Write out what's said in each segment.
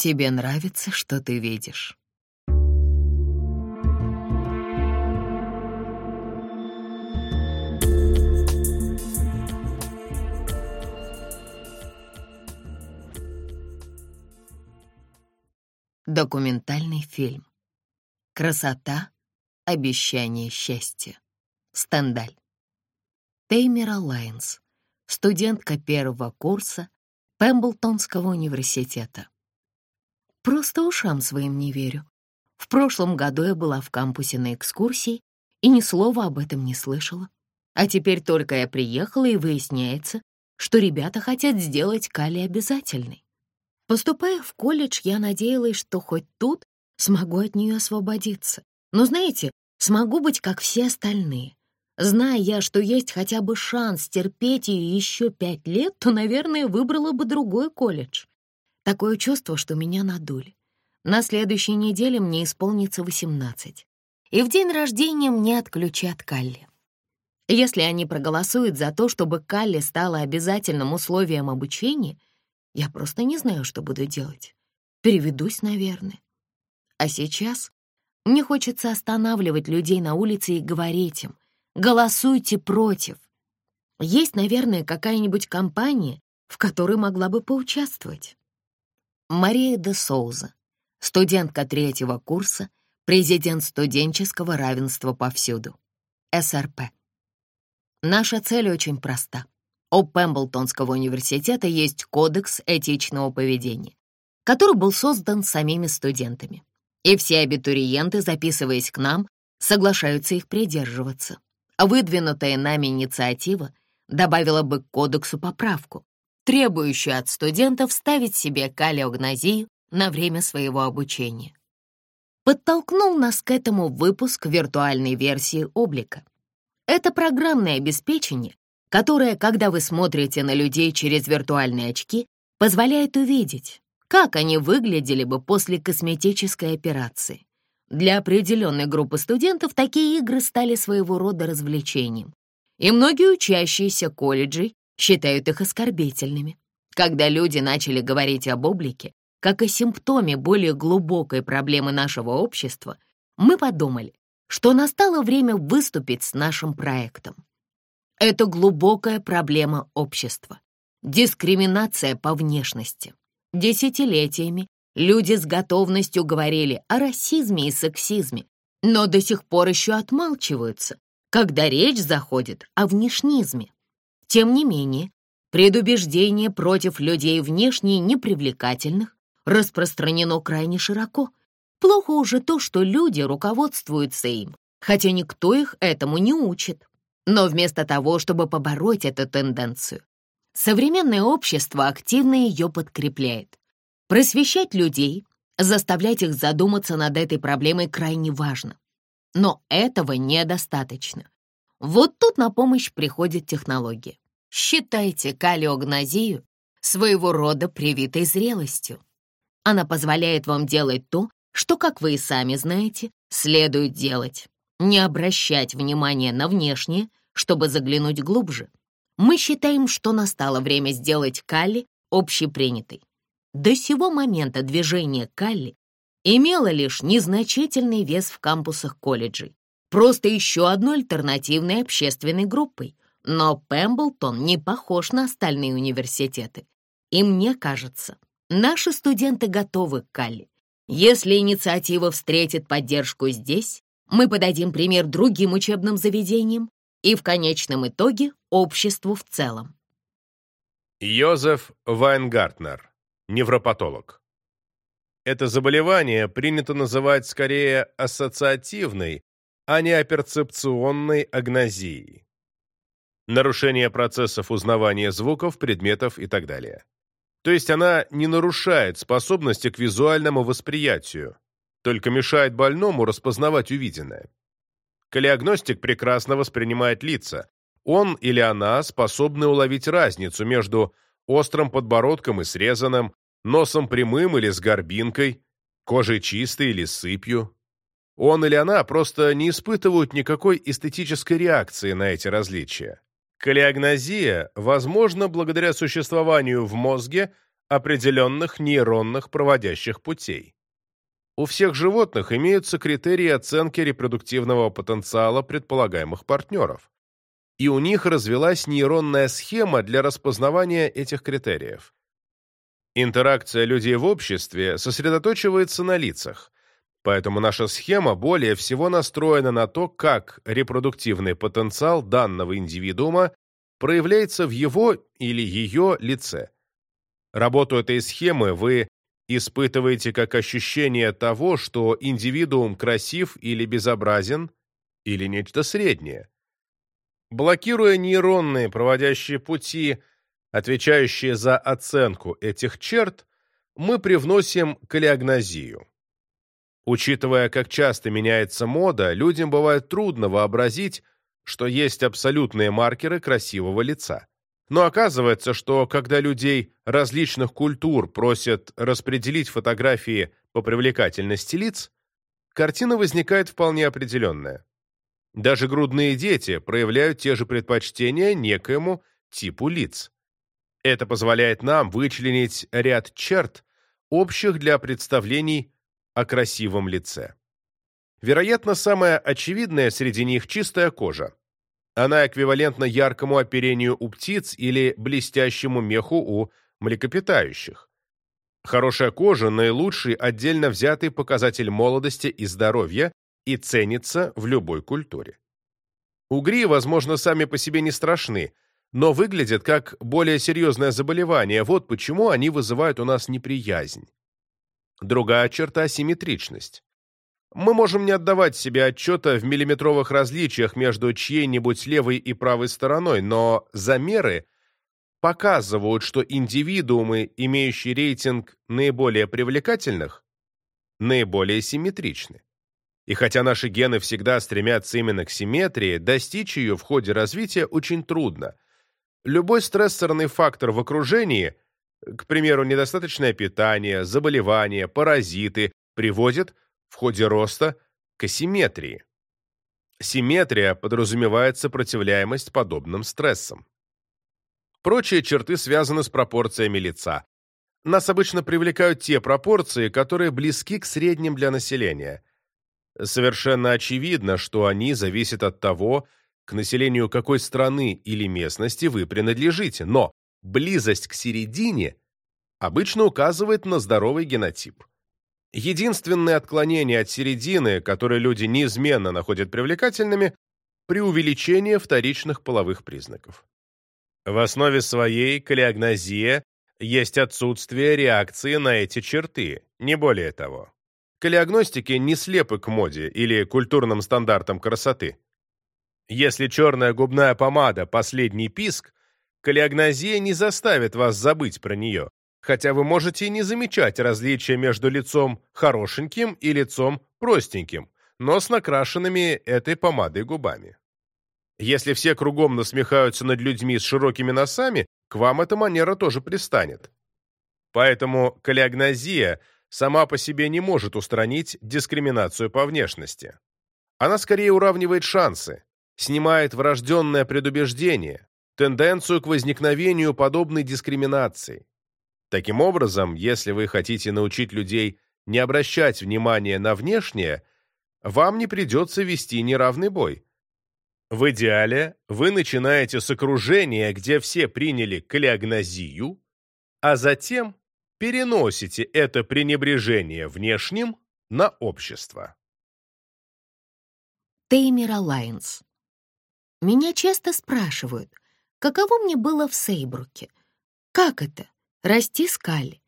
Тебе нравится, что ты видишь? Документальный фильм. Красота, обещание счастья. Стендаль. Теймера Лайнс, студентка первого курса Пемблтонского университета. Просто ушам своим не верю. В прошлом году я была в кампусе на экскурсии и ни слова об этом не слышала. А теперь только я приехала, и выясняется, что ребята хотят сделать Кали обязательной. Поступая в колледж, я надеялась, что хоть тут смогу от нее освободиться. Но, знаете, смогу быть как все остальные. Зная я, что есть хотя бы шанс терпеть ее еще пять лет, то, наверное, выбрала бы другой колледж. Такое чувство, что меня надули. На следующей неделе мне исполнится 18. И в день рождения мне отключат Калли. Если они проголосуют за то, чтобы Калли стала обязательным условием обучения — я просто не знаю, что буду делать. Переведусь, наверное. А сейчас мне хочется останавливать людей на улице и говорить им, голосуйте против. Есть, наверное, какая-нибудь компания, в которой могла бы поучаствовать. Мария де Соуза, студентка третьего курса, президент студенческого равенства повсюду, СРП. Наша цель очень проста. У Пемблтонского университета есть кодекс этичного поведения, который был создан самими студентами. И все абитуриенты, записываясь к нам, соглашаются их придерживаться. Выдвинутая нами инициатива добавила бы к кодексу поправку, требующую от студентов ставить себе калиогнозию на время своего обучения. Подтолкнул нас к этому выпуск виртуальной версии облика. Это программное обеспечение которая, когда вы смотрите на людей через виртуальные очки, позволяет увидеть, как они выглядели бы после косметической операции. Для определенной группы студентов такие игры стали своего рода развлечением, и многие учащиеся колледжей считают их оскорбительными. Когда люди начали говорить об облике, как о симптоме более глубокой проблемы нашего общества, мы подумали, что настало время выступить с нашим проектом. Это глубокая проблема общества. Дискриминация по внешности. Десятилетиями люди с готовностью говорили о расизме и сексизме, но до сих пор еще отмалчиваются, когда речь заходит о внешнизме. Тем не менее, предубеждение против людей внешне непривлекательных распространено крайне широко. Плохо уже то, что люди руководствуются им, хотя никто их этому не учит. Но вместо того, чтобы побороть эту тенденцию, современное общество активно ее подкрепляет. Просвещать людей, заставлять их задуматься над этой проблемой крайне важно. Но этого недостаточно. Вот тут на помощь приходит технология. Считайте калиогнозию своего рода привитой зрелостью. Она позволяет вам делать то, что, как вы и сами знаете, следует делать не обращать внимания на внешнее, чтобы заглянуть глубже. Мы считаем, что настало время сделать Калли общепринятой. До сего момента движение Калли имело лишь незначительный вес в кампусах колледжей, просто еще одной альтернативной общественной группой. Но Пемблтон не похож на остальные университеты. И мне кажется, наши студенты готовы к Калли. Если инициатива встретит поддержку здесь, мы подадим пример другим учебным заведениям и в конечном итоге обществу в целом. Йозеф Вайнгартнер, невропатолог. Это заболевание принято называть скорее ассоциативной, а не оперцепционной агнозией. Нарушение процессов узнавания звуков, предметов и так далее. То есть она не нарушает способности к визуальному восприятию, только мешает больному распознавать увиденное. Калиагностик прекрасно воспринимает лица. Он или она способны уловить разницу между острым подбородком и срезанным, носом прямым или с горбинкой, кожей чистой или с сыпью. Он или она просто не испытывают никакой эстетической реакции на эти различия. Калиагнозия возможна благодаря существованию в мозге определенных нейронных проводящих путей. У всех животных имеются критерии оценки репродуктивного потенциала предполагаемых партнеров, и у них развилась нейронная схема для распознавания этих критериев. Интеракция людей в обществе сосредоточивается на лицах, поэтому наша схема более всего настроена на то, как репродуктивный потенциал данного индивидуума проявляется в его или ее лице. Работу этой схемы вы испытываете как ощущение того, что индивидуум красив или безобразен, или нечто среднее. Блокируя нейронные проводящие пути, отвечающие за оценку этих черт, мы привносим калиогнозию. Учитывая, как часто меняется мода, людям бывает трудно вообразить, что есть абсолютные маркеры красивого лица. Но оказывается, что когда людей различных культур просят распределить фотографии по привлекательности лиц, картина возникает вполне определенная. Даже грудные дети проявляют те же предпочтения некоему типу лиц. Это позволяет нам вычленить ряд черт, общих для представлений о красивом лице. Вероятно, самое очевидное среди них – чистая кожа. Она эквивалентна яркому оперению у птиц или блестящему меху у млекопитающих. Хорошая кожа – наилучший отдельно взятый показатель молодости и здоровья и ценится в любой культуре. Угри, возможно, сами по себе не страшны, но выглядят как более серьезное заболевание, вот почему они вызывают у нас неприязнь. Другая черта – симметричность. Мы можем не отдавать себе отчета в миллиметровых различиях между чьей-нибудь левой и правой стороной, но замеры показывают, что индивидуумы, имеющие рейтинг наиболее привлекательных, наиболее симметричны. И хотя наши гены всегда стремятся именно к симметрии, достичь ее в ходе развития очень трудно. Любой стрессорный фактор в окружении, к примеру, недостаточное питание, заболевания, паразиты, приводит в ходе роста к асимметрии. Симметрия подразумевает сопротивляемость подобным стрессам. Прочие черты связаны с пропорциями лица. Нас обычно привлекают те пропорции, которые близки к средним для населения. Совершенно очевидно, что они зависят от того, к населению какой страны или местности вы принадлежите, но близость к середине обычно указывает на здоровый генотип. Единственное отклонение от середины, которое люди неизменно находят привлекательными, преувеличение вторичных половых признаков. В основе своей калиогнозия есть отсутствие реакции на эти черты, не более того. Калиогностики не слепы к моде или культурным стандартам красоты. Если черная губная помада – последний писк, калиогнозия не заставит вас забыть про нее хотя вы можете не замечать различия между лицом хорошеньким и лицом простеньким, но с накрашенными этой помадой губами. Если все кругом насмехаются над людьми с широкими носами, к вам эта манера тоже пристанет. Поэтому калиогнозия сама по себе не может устранить дискриминацию по внешности. Она скорее уравнивает шансы, снимает врожденное предубеждение, тенденцию к возникновению подобной дискриминации, Таким образом, если вы хотите научить людей не обращать внимания на внешнее, вам не придется вести неравный бой. В идеале вы начинаете с окружения, где все приняли калиогнозию, а затем переносите это пренебрежение внешним на общество. Теймер Алайнс. Меня часто спрашивают, каково мне было в Сейбруке. Как это? Расти скали.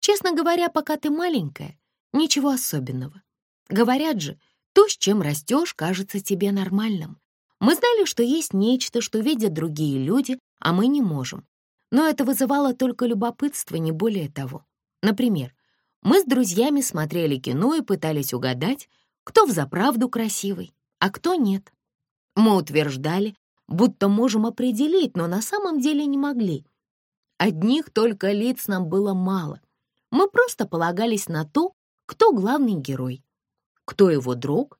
Честно говоря, пока ты маленькая, ничего особенного. Говорят же, то, с чем растешь, кажется тебе нормальным. Мы знали, что есть нечто, что видят другие люди, а мы не можем. Но это вызывало только любопытство, не более того. Например, мы с друзьями смотрели кино и пытались угадать, кто взаправду красивый, а кто нет. Мы утверждали, будто можем определить, но на самом деле не могли. Одних только лиц нам было мало. Мы просто полагались на то, кто главный герой, кто его друг.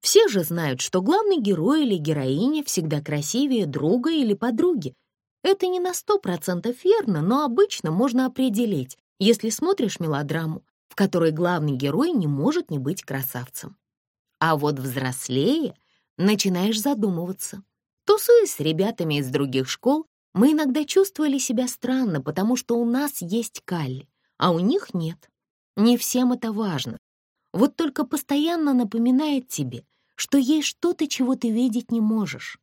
Все же знают, что главный герой или героиня всегда красивее друга или подруги. Это не на сто процентов верно, но обычно можно определить, если смотришь мелодраму, в которой главный герой не может не быть красавцем. А вот взрослее начинаешь задумываться. Тусуясь с ребятами из других школ, мы иногда чувствовали себя странно, потому что у нас есть Калли, а у них нет. Не всем это важно. Вот только постоянно напоминает тебе, что есть что-то, чего ты видеть не можешь.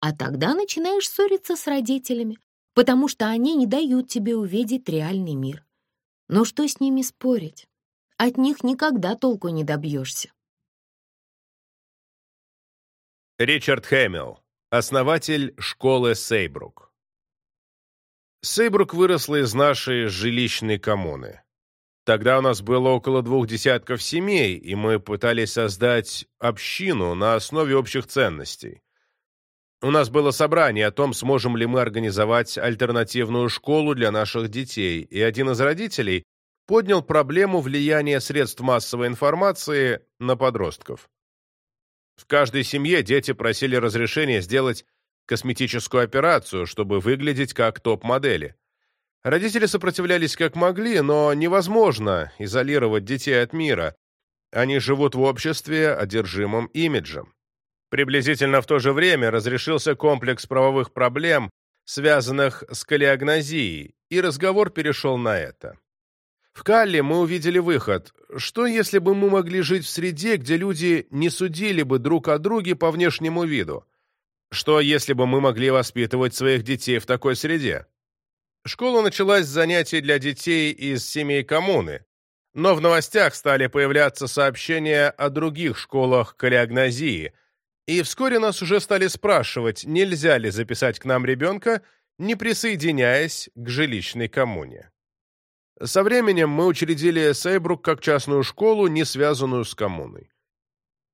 А тогда начинаешь ссориться с родителями, потому что они не дают тебе увидеть реальный мир. Но что с ними спорить? От них никогда толку не добьешься. Ричард Хэмилл, основатель школы Сейбрук. Сейбрук выросла из нашей жилищной коммуны. Тогда у нас было около двух десятков семей, и мы пытались создать общину на основе общих ценностей. У нас было собрание о том, сможем ли мы организовать альтернативную школу для наших детей, и один из родителей поднял проблему влияния средств массовой информации на подростков. В каждой семье дети просили разрешения сделать косметическую операцию, чтобы выглядеть как топ-модели. Родители сопротивлялись как могли, но невозможно изолировать детей от мира. Они живут в обществе, одержимом имиджем. Приблизительно в то же время разрешился комплекс правовых проблем, связанных с калиогнозией, и разговор перешел на это. В Калле мы увидели выход. Что, если бы мы могли жить в среде, где люди не судили бы друг о друге по внешнему виду? Что, если бы мы могли воспитывать своих детей в такой среде? Школа началась с занятий для детей из семей коммуны, но в новостях стали появляться сообщения о других школах калиогнозии, и вскоре нас уже стали спрашивать, нельзя ли записать к нам ребенка, не присоединяясь к жилищной коммуне. Со временем мы учредили Сейбрук как частную школу, не связанную с коммуной.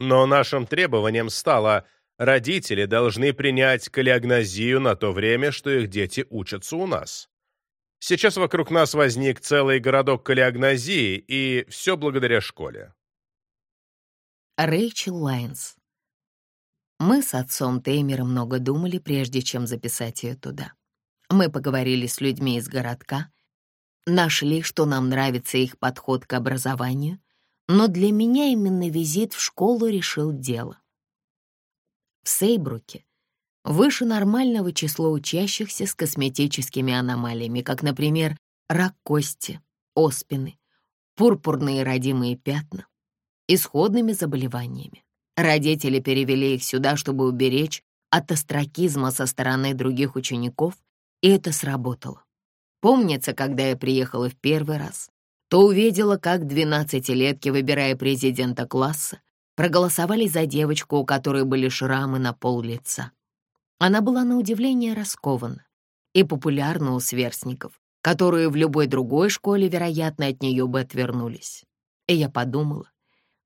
Но нашим требованием стало родители должны принять калиогнозию на то время, что их дети учатся у нас. Сейчас вокруг нас возник целый городок калиогнозии, и все благодаря школе. Рэйчел Лайнс. Мы с отцом Теймером много думали, прежде чем записать ее туда. Мы поговорили с людьми из городка, нашли, что нам нравится их подход к образованию, но для меня именно визит в школу решил дело. В Сейбруке выше нормального числа учащихся с косметическими аномалиями, как, например, рак кости, оспины, пурпурные родимые пятна, исходными заболеваниями. Родители перевели их сюда, чтобы уберечь от астракизма со стороны других учеников, и это сработало. Помнится, когда я приехала в первый раз, то увидела, как двенадцатилетки, выбирая президента класса, проголосовали за девочку, у которой были шрамы на пол лица. Она была на удивление раскована и популярна у сверстников, которые в любой другой школе, вероятно, от нее бы отвернулись. И я подумала,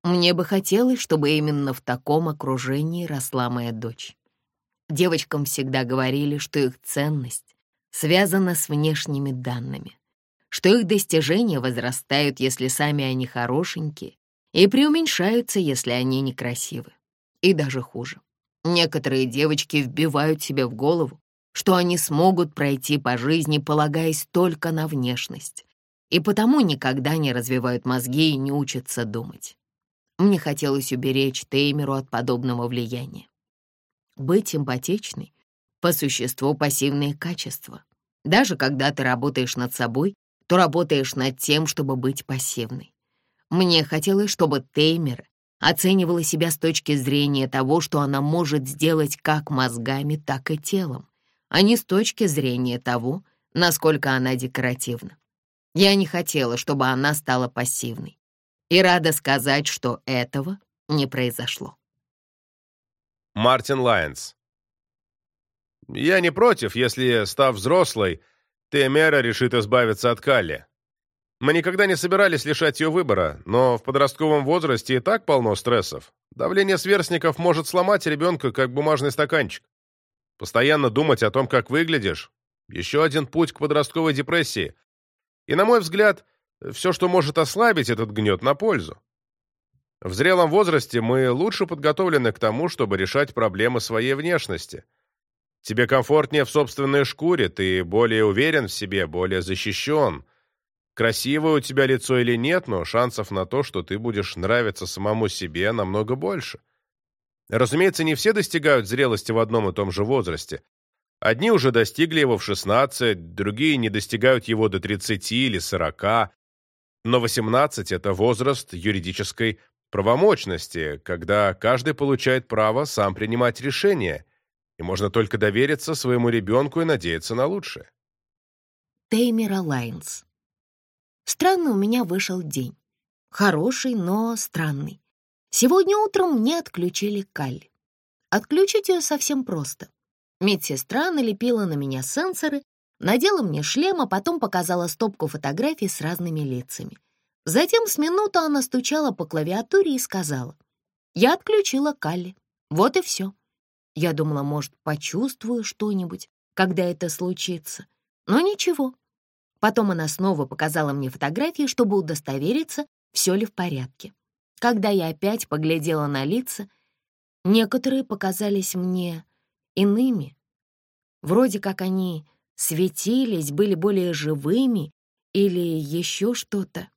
мне бы хотелось, чтобы именно в таком окружении росла моя дочь. Девочкам всегда говорили, что их ценность связана с внешними данными, что их достижения возрастают, если сами они хорошенькие, и преуменьшаются, если они некрасивы. И даже хуже. Некоторые девочки вбивают себе в голову, что они смогут пройти по жизни, полагаясь только на внешность, и потому никогда не развивают мозги и не учатся думать. Мне хотелось уберечь Теймеру от подобного влияния. Быть симпатичной — по существу пассивные качества. Даже когда ты работаешь над собой, то работаешь над тем, чтобы быть пассивной. Мне хотелось, чтобы Теймер оценивала себя с точки зрения того, что она может сделать как мозгами, так и телом, а не с точки зрения того, насколько она декоративна. Я не хотела, чтобы она стала пассивной. И рада сказать, что этого не произошло. Мартин Лайенс Я не против, если, став взрослой, Темера решит избавиться от Калли. Мы никогда не собирались лишать ее выбора, но в подростковом возрасте и так полно стрессов. Давление сверстников может сломать ребенка, как бумажный стаканчик. Постоянно думать о том, как выглядишь — еще один путь к подростковой депрессии. И, на мой взгляд, все, что может ослабить этот гнет, на пользу. В зрелом возрасте мы лучше подготовлены к тому, чтобы решать проблемы своей внешности. Тебе комфортнее в собственной шкуре, ты более уверен в себе, более защищен. Красивое у тебя лицо или нет, но шансов на то, что ты будешь нравиться самому себе, намного больше. Разумеется, не все достигают зрелости в одном и том же возрасте. Одни уже достигли его в 16, другие не достигают его до 30 или 40. Но 18 – это возраст юридической правомочности, когда каждый получает право сам принимать решения, и можно только довериться своему ребенку и надеяться на лучшее. Теймера Лайнс. Странный у меня вышел день. Хороший, но странный. Сегодня утром мне отключили Калли. Отключить ее совсем просто. Медсестра налепила на меня сенсоры, надела мне шлем, а потом показала стопку фотографий с разными лицами. Затем с минуту она стучала по клавиатуре и сказала, «Я отключила Калли. Вот и все». Я думала, может, почувствую что-нибудь, когда это случится. Но ничего. Потом она снова показала мне фотографии, чтобы удостовериться, все ли в порядке. Когда я опять поглядела на лица, некоторые показались мне иными. Вроде как они светились, были более живыми или еще что-то.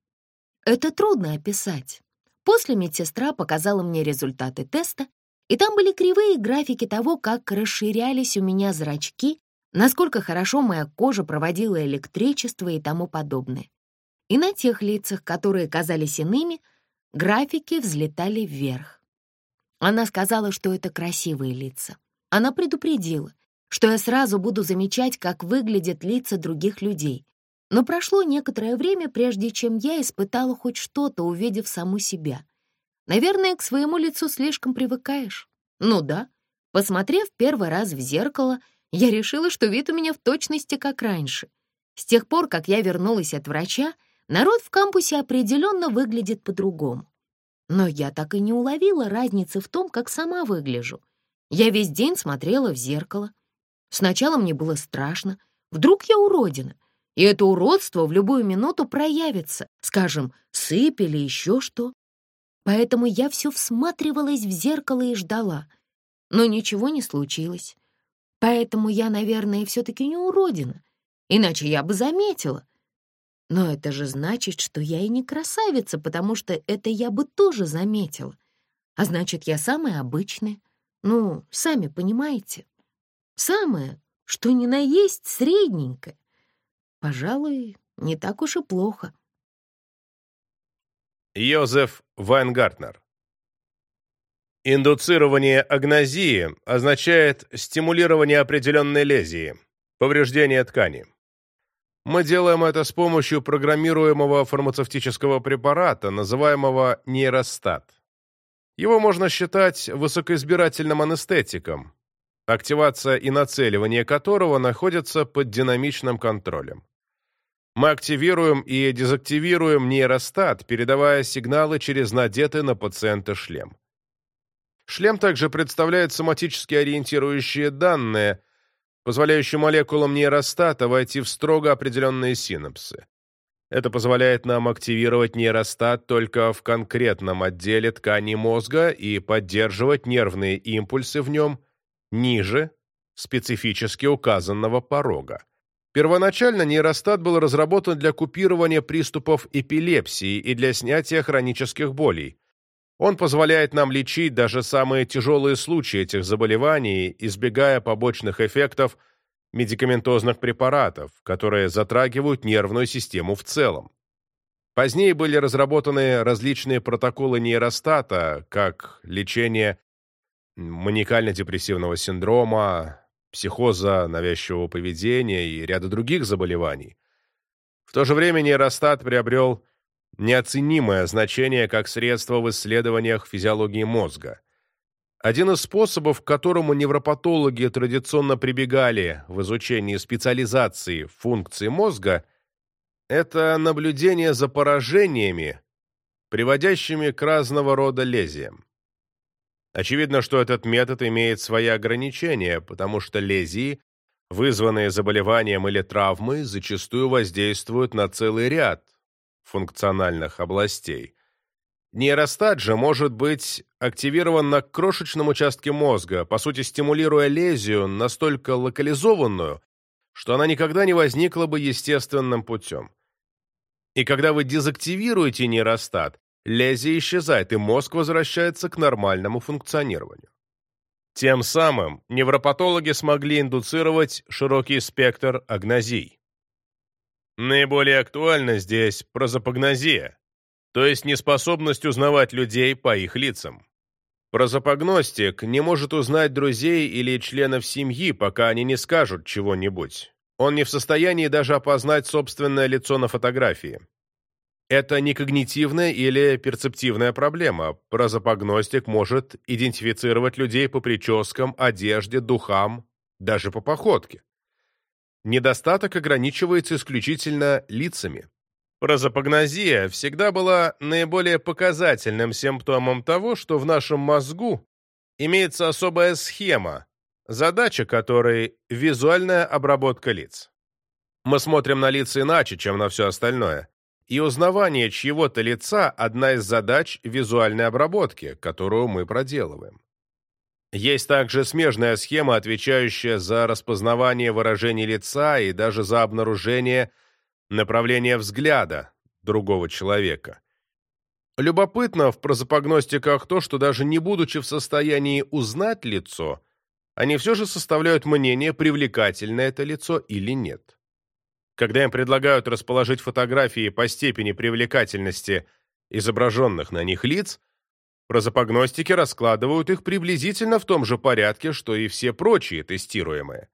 Это трудно описать. После медсестра показала мне результаты теста, и там были кривые графики того, как расширялись у меня зрачки, насколько хорошо моя кожа проводила электричество и тому подобное. И на тех лицах, которые казались иными, графики взлетали вверх. Она сказала, что это красивые лица. Она предупредила, что я сразу буду замечать, как выглядят лица других людей. Но прошло некоторое время, прежде чем я испытала хоть что-то, увидев саму себя. Наверное, к своему лицу слишком привыкаешь. Ну да, посмотрев первый раз в зеркало, я решила, что вид у меня в точности как раньше. С тех пор, как я вернулась от врача, народ в кампусе определенно выглядит по-другому. Но я так и не уловила разницы в том, как сама выгляжу. Я весь день смотрела в зеркало. Сначала мне было страшно. Вдруг я уродина, и это уродство в любую минуту проявится, скажем, сыпь или еще что. Поэтому я все всматривалась в зеркало и ждала. Но ничего не случилось. Поэтому я, наверное, все-таки не уродина. Иначе я бы заметила. Но это же значит, что я и не красавица, потому что это я бы тоже заметила. А значит, я самая обычная. Ну, сами понимаете. Самое, что ни на есть средненькое. Пожалуй, не так уж и плохо. Йозеф Вайнгартнер Индуцирование агнозии означает стимулирование определенной лезии, повреждение ткани. Мы делаем это с помощью программируемого фармацевтического препарата, называемого нейростат. Его можно считать высокоизбирательным анестетиком, активация и нацеливание которого находятся под динамичным контролем. Мы активируем и дезактивируем нейростат, передавая сигналы через надетый на пациента шлем. Шлем также представляет соматически ориентирующие данные, позволяющие молекулам нейростата войти в строго определенные синапсы. Это позволяет нам активировать нейростат только в конкретном отделе ткани мозга и поддерживать нервные импульсы в нем ниже специфически указанного порога. Первоначально нейростат был разработан для купирования приступов эпилепсии и для снятия хронических болей. Он позволяет нам лечить даже самые тяжелые случаи этих заболеваний, избегая побочных эффектов медикаментозных препаратов, которые затрагивают нервную систему в целом. Позднее были разработаны различные протоколы нейростата, как лечение маникально-депрессивного синдрома, психоза навязчивого поведения и ряда других заболеваний. В то же время нейростат приобрел неоценимое значение как средство в исследованиях физиологии мозга. Один из способов, к которому невропатологи традиционно прибегали в изучении специализации функций мозга, это наблюдение за поражениями, приводящими к разного рода лезиям. Очевидно, что этот метод имеет свои ограничения, потому что лезии, вызванные заболеванием или травмой, зачастую воздействуют на целый ряд функциональных областей. Нейростат же может быть активирован на крошечном участке мозга, по сути стимулируя лезию настолько локализованную, что она никогда не возникла бы естественным путем. И когда вы дезактивируете нейростат, лезия исчезает, и мозг возвращается к нормальному функционированию. Тем самым невропатологи смогли индуцировать широкий спектр агнозий. Наиболее актуальна здесь прозапогнозия, то есть неспособность узнавать людей по их лицам. Прозапогностик не может узнать друзей или членов семьи, пока они не скажут чего-нибудь. Он не в состоянии даже опознать собственное лицо на фотографии. Это не когнитивная или перцептивная проблема. Прозапогностик может идентифицировать людей по прическам, одежде, духам, даже по походке. Недостаток ограничивается исключительно лицами. Прозапогнозия всегда была наиболее показательным симптомом того, что в нашем мозгу имеется особая схема, задача которой – визуальная обработка лиц. Мы смотрим на лица иначе, чем на все остальное, и узнавание чьего-то лица – одна из задач визуальной обработки, которую мы проделываем. Есть также смежная схема, отвечающая за распознавание выражений лица и даже за обнаружение направления взгляда другого человека. Любопытно в прозапогностиках то, что даже не будучи в состоянии узнать лицо, они все же составляют мнение, привлекательно это лицо или нет. Когда им предлагают расположить фотографии по степени привлекательности изображенных на них лиц, прозапогностики раскладывают их приблизительно в том же порядке, что и все прочие тестируемые.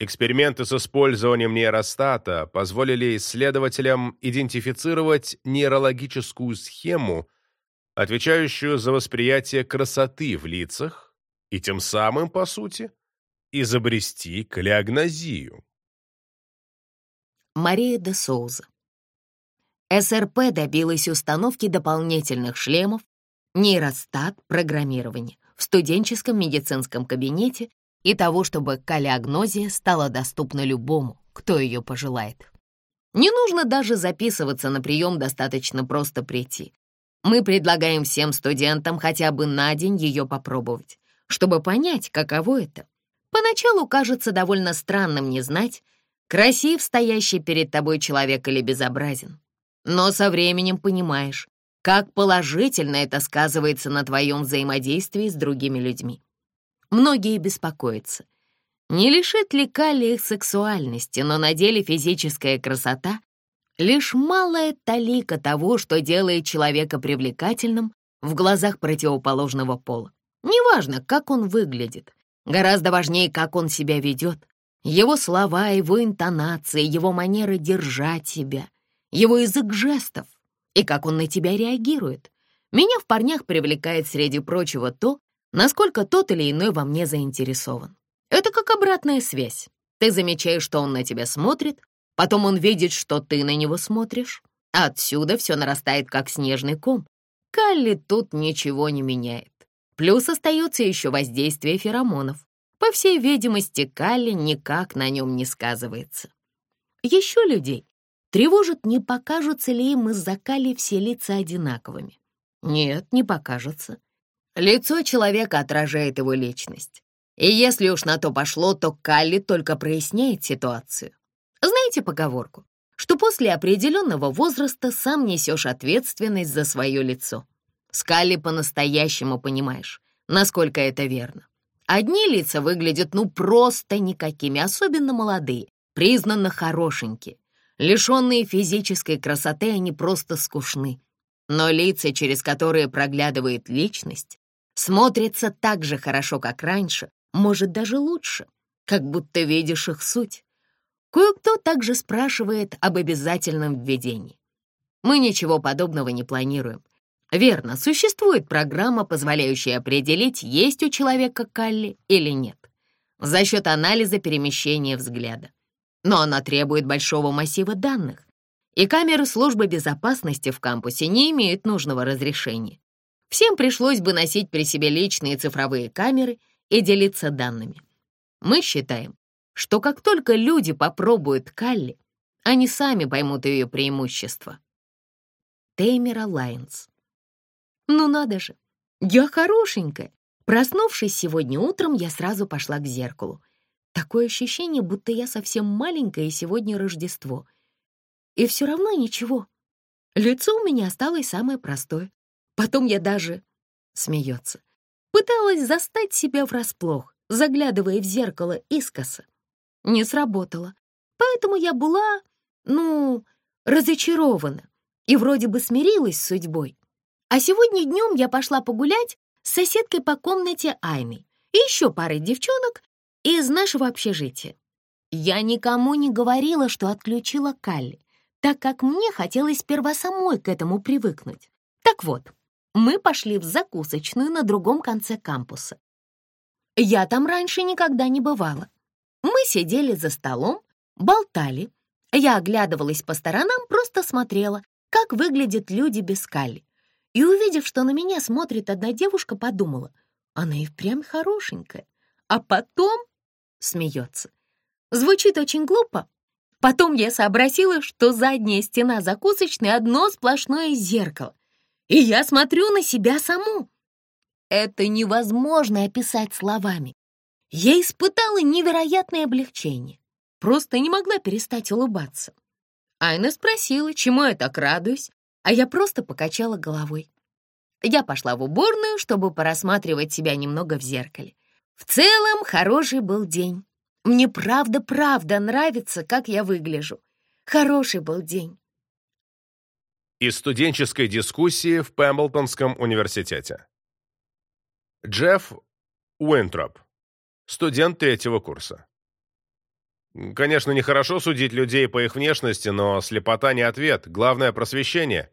Эксперименты с использованием нейростата позволили исследователям идентифицировать нейрологическую схему, отвечающую за восприятие красоты в лицах, и тем самым, по сути, изобрести калеогнозию. Мария де Соуза СРП добилась установки дополнительных шлемов, нейростат, программирование в студенческом медицинском кабинете и того, чтобы калиагнозия стала доступна любому, кто ее пожелает. Не нужно даже записываться на прием, достаточно просто прийти. Мы предлагаем всем студентам хотя бы на день ее попробовать, чтобы понять, каково это. Поначалу кажется довольно странным не знать, красив стоящий перед тобой человек или безобразен. Но со временем понимаешь, как положительно это сказывается на твоем взаимодействии с другими людьми. Многие беспокоятся. Не лишит ли Калли их сексуальности, но на деле физическая красота — лишь малая талика того, что делает человека привлекательным в глазах противоположного пола. Неважно, как он выглядит, гораздо важнее, как он себя ведет. Его слова, его интонации, его манера держать себя, его язык жестов и как он на тебя реагирует. Меня в парнях привлекает, среди прочего, то, насколько тот или иной во мне заинтересован. Это как обратная связь. Ты замечаешь, что он на тебя смотрит, потом он видит, что ты на него смотришь. отсюда все нарастает, как снежный ком. Калли тут ничего не меняет. Плюс остается еще воздействие феромонов. По всей видимости, Калли никак на нем не сказывается. Еще людей тревожит, не покажутся ли им из-за Калли все лица одинаковыми. Нет, не покажется. Лицо человека отражает его личность. И если уж на то пошло, то Калли только проясняет ситуацию. Знаете поговорку, что после определенного возраста сам несешь ответственность за свое лицо. С Калли по-настоящему понимаешь, насколько это верно. Одни лица выглядят ну просто никакими, особенно молодые, признанно хорошенькие. Лишенные физической красоты, они просто скучны. Но лица, через которые проглядывает личность, смотрятся так же хорошо, как раньше, может, даже лучше, как будто видишь их суть. Кое-кто также спрашивает об обязательном введении. Мы ничего подобного не планируем. Верно, существует программа, позволяющая определить, есть у человека калли или нет, за счет анализа перемещения взгляда. Но она требует большого массива данных, и камеры службы безопасности в кампусе не имеют нужного разрешения. Всем пришлось бы носить при себе личные цифровые камеры и делиться данными. Мы считаем, что как только люди попробуют Калли, они сами поймут ее преимущества. Теймер Алайнс Ну надо же, я хорошенькая. Проснувшись сегодня утром, я сразу пошла к зеркалу. Такое ощущение, будто я совсем маленькая, и сегодня Рождество. И все равно ничего. Лицо у меня осталось самое простое. Потом я даже... Смеется. Пыталась застать себя врасплох, заглядывая в зеркало искоса. Не сработало. Поэтому я была, ну, разочарована и вроде бы смирилась с судьбой. А сегодня днем я пошла погулять с соседкой по комнате Айной и еще парой девчонок из нашего общежития. Я никому не говорила, что отключила Калли, так как мне хотелось сперва самой к этому привыкнуть. Так вот, мы пошли в закусочную на другом конце кампуса. Я там раньше никогда не бывала. Мы сидели за столом, болтали. Я оглядывалась по сторонам, просто смотрела, как выглядят люди без Калли. И, увидев, что на меня смотрит одна девушка, подумала, она и впрямь хорошенькая. А потом смеется. Звучит очень глупо. Потом я сообразила, что задняя стена закусочной — одно сплошное зеркало. И я смотрю на себя саму. Это невозможно описать словами. Я испытала невероятное облегчение. Просто не могла перестать улыбаться. Айна спросила, чему я так радуюсь, а я просто покачала головой. Я пошла в уборную, чтобы порассматривать себя немного в зеркале. В целом, хороший был день. Мне правда-правда нравится, как я выгляжу. Хороший был день. Из студенческой дискуссии в Пемблтонском университете. Джефф Уинтроп, студент третьего курса. Конечно, нехорошо судить людей по их внешности, но слепота не ответ, главное просвещение.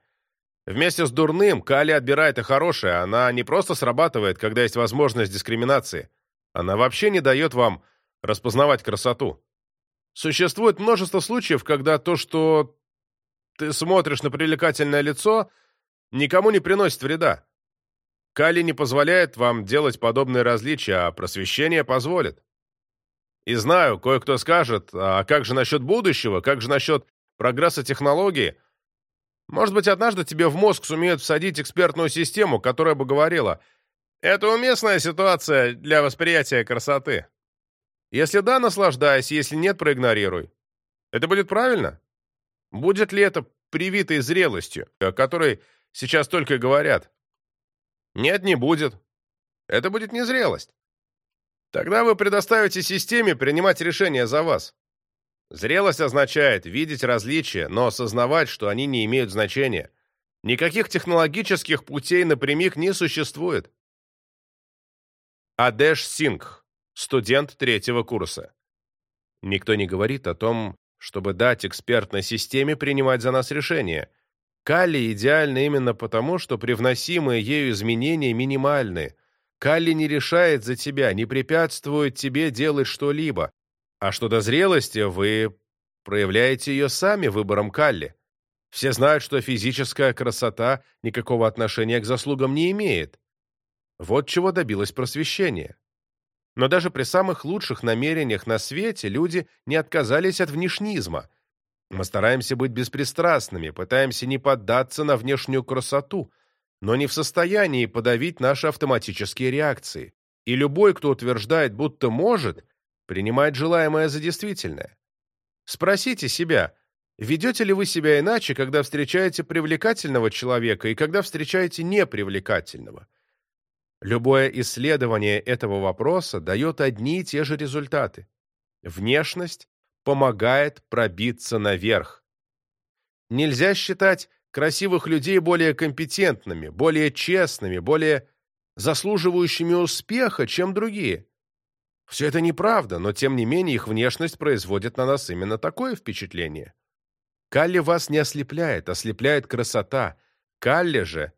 Вместе с дурным Кали отбирает и хорошее, она не просто срабатывает, когда есть возможность дискриминации. Она вообще не дает вам распознавать красоту. Существует множество случаев, когда то, что ты смотришь на привлекательное лицо, никому не приносит вреда. Кали не позволяет вам делать подобные различия, а просвещение позволит. И знаю, кое-кто скажет, а как же насчет будущего, как же насчет прогресса технологии? Может быть, однажды тебе в мозг сумеют всадить экспертную систему, которая бы говорила, это уместная ситуация для восприятия красоты. Если да, наслаждайся, если нет, проигнорируй. Это будет правильно? Будет ли это привитой зрелостью, о которой сейчас только говорят? Нет, не будет. Это будет незрелость. Тогда вы предоставите системе принимать решения за вас. Зрелость означает видеть различия, но осознавать, что они не имеют значения. Никаких технологических путей напрямик не существует. Адеш Сингх, студент третьего курса. Никто не говорит о том, чтобы дать экспертной системе принимать за нас решения. Калли идеальна именно потому, что привносимые ею изменения минимальны. Калли не решает за тебя, не препятствует тебе делать что-либо. А что до зрелости, вы проявляете ее сами выбором Калли. Все знают, что физическая красота никакого отношения к заслугам не имеет. Вот чего добилось просвещение. Но даже при самых лучших намерениях на свете люди не отказались от внешнизма. Мы стараемся быть беспристрастными, пытаемся не поддаться на внешнюю красоту, но не в состоянии подавить наши автоматические реакции. И любой, кто утверждает, будто может, принимает желаемое за действительное. Спросите себя, ведете ли вы себя иначе, когда встречаете привлекательного человека и когда встречаете непривлекательного? Любое исследование этого вопроса дает одни и те же результаты. Внешность помогает пробиться наверх. Нельзя считать красивых людей более компетентными, более честными, более заслуживающими успеха, чем другие. Все это неправда, но тем не менее их внешность производит на нас именно такое впечатление. Калли вас не ослепляет, ослепляет красота. Калли же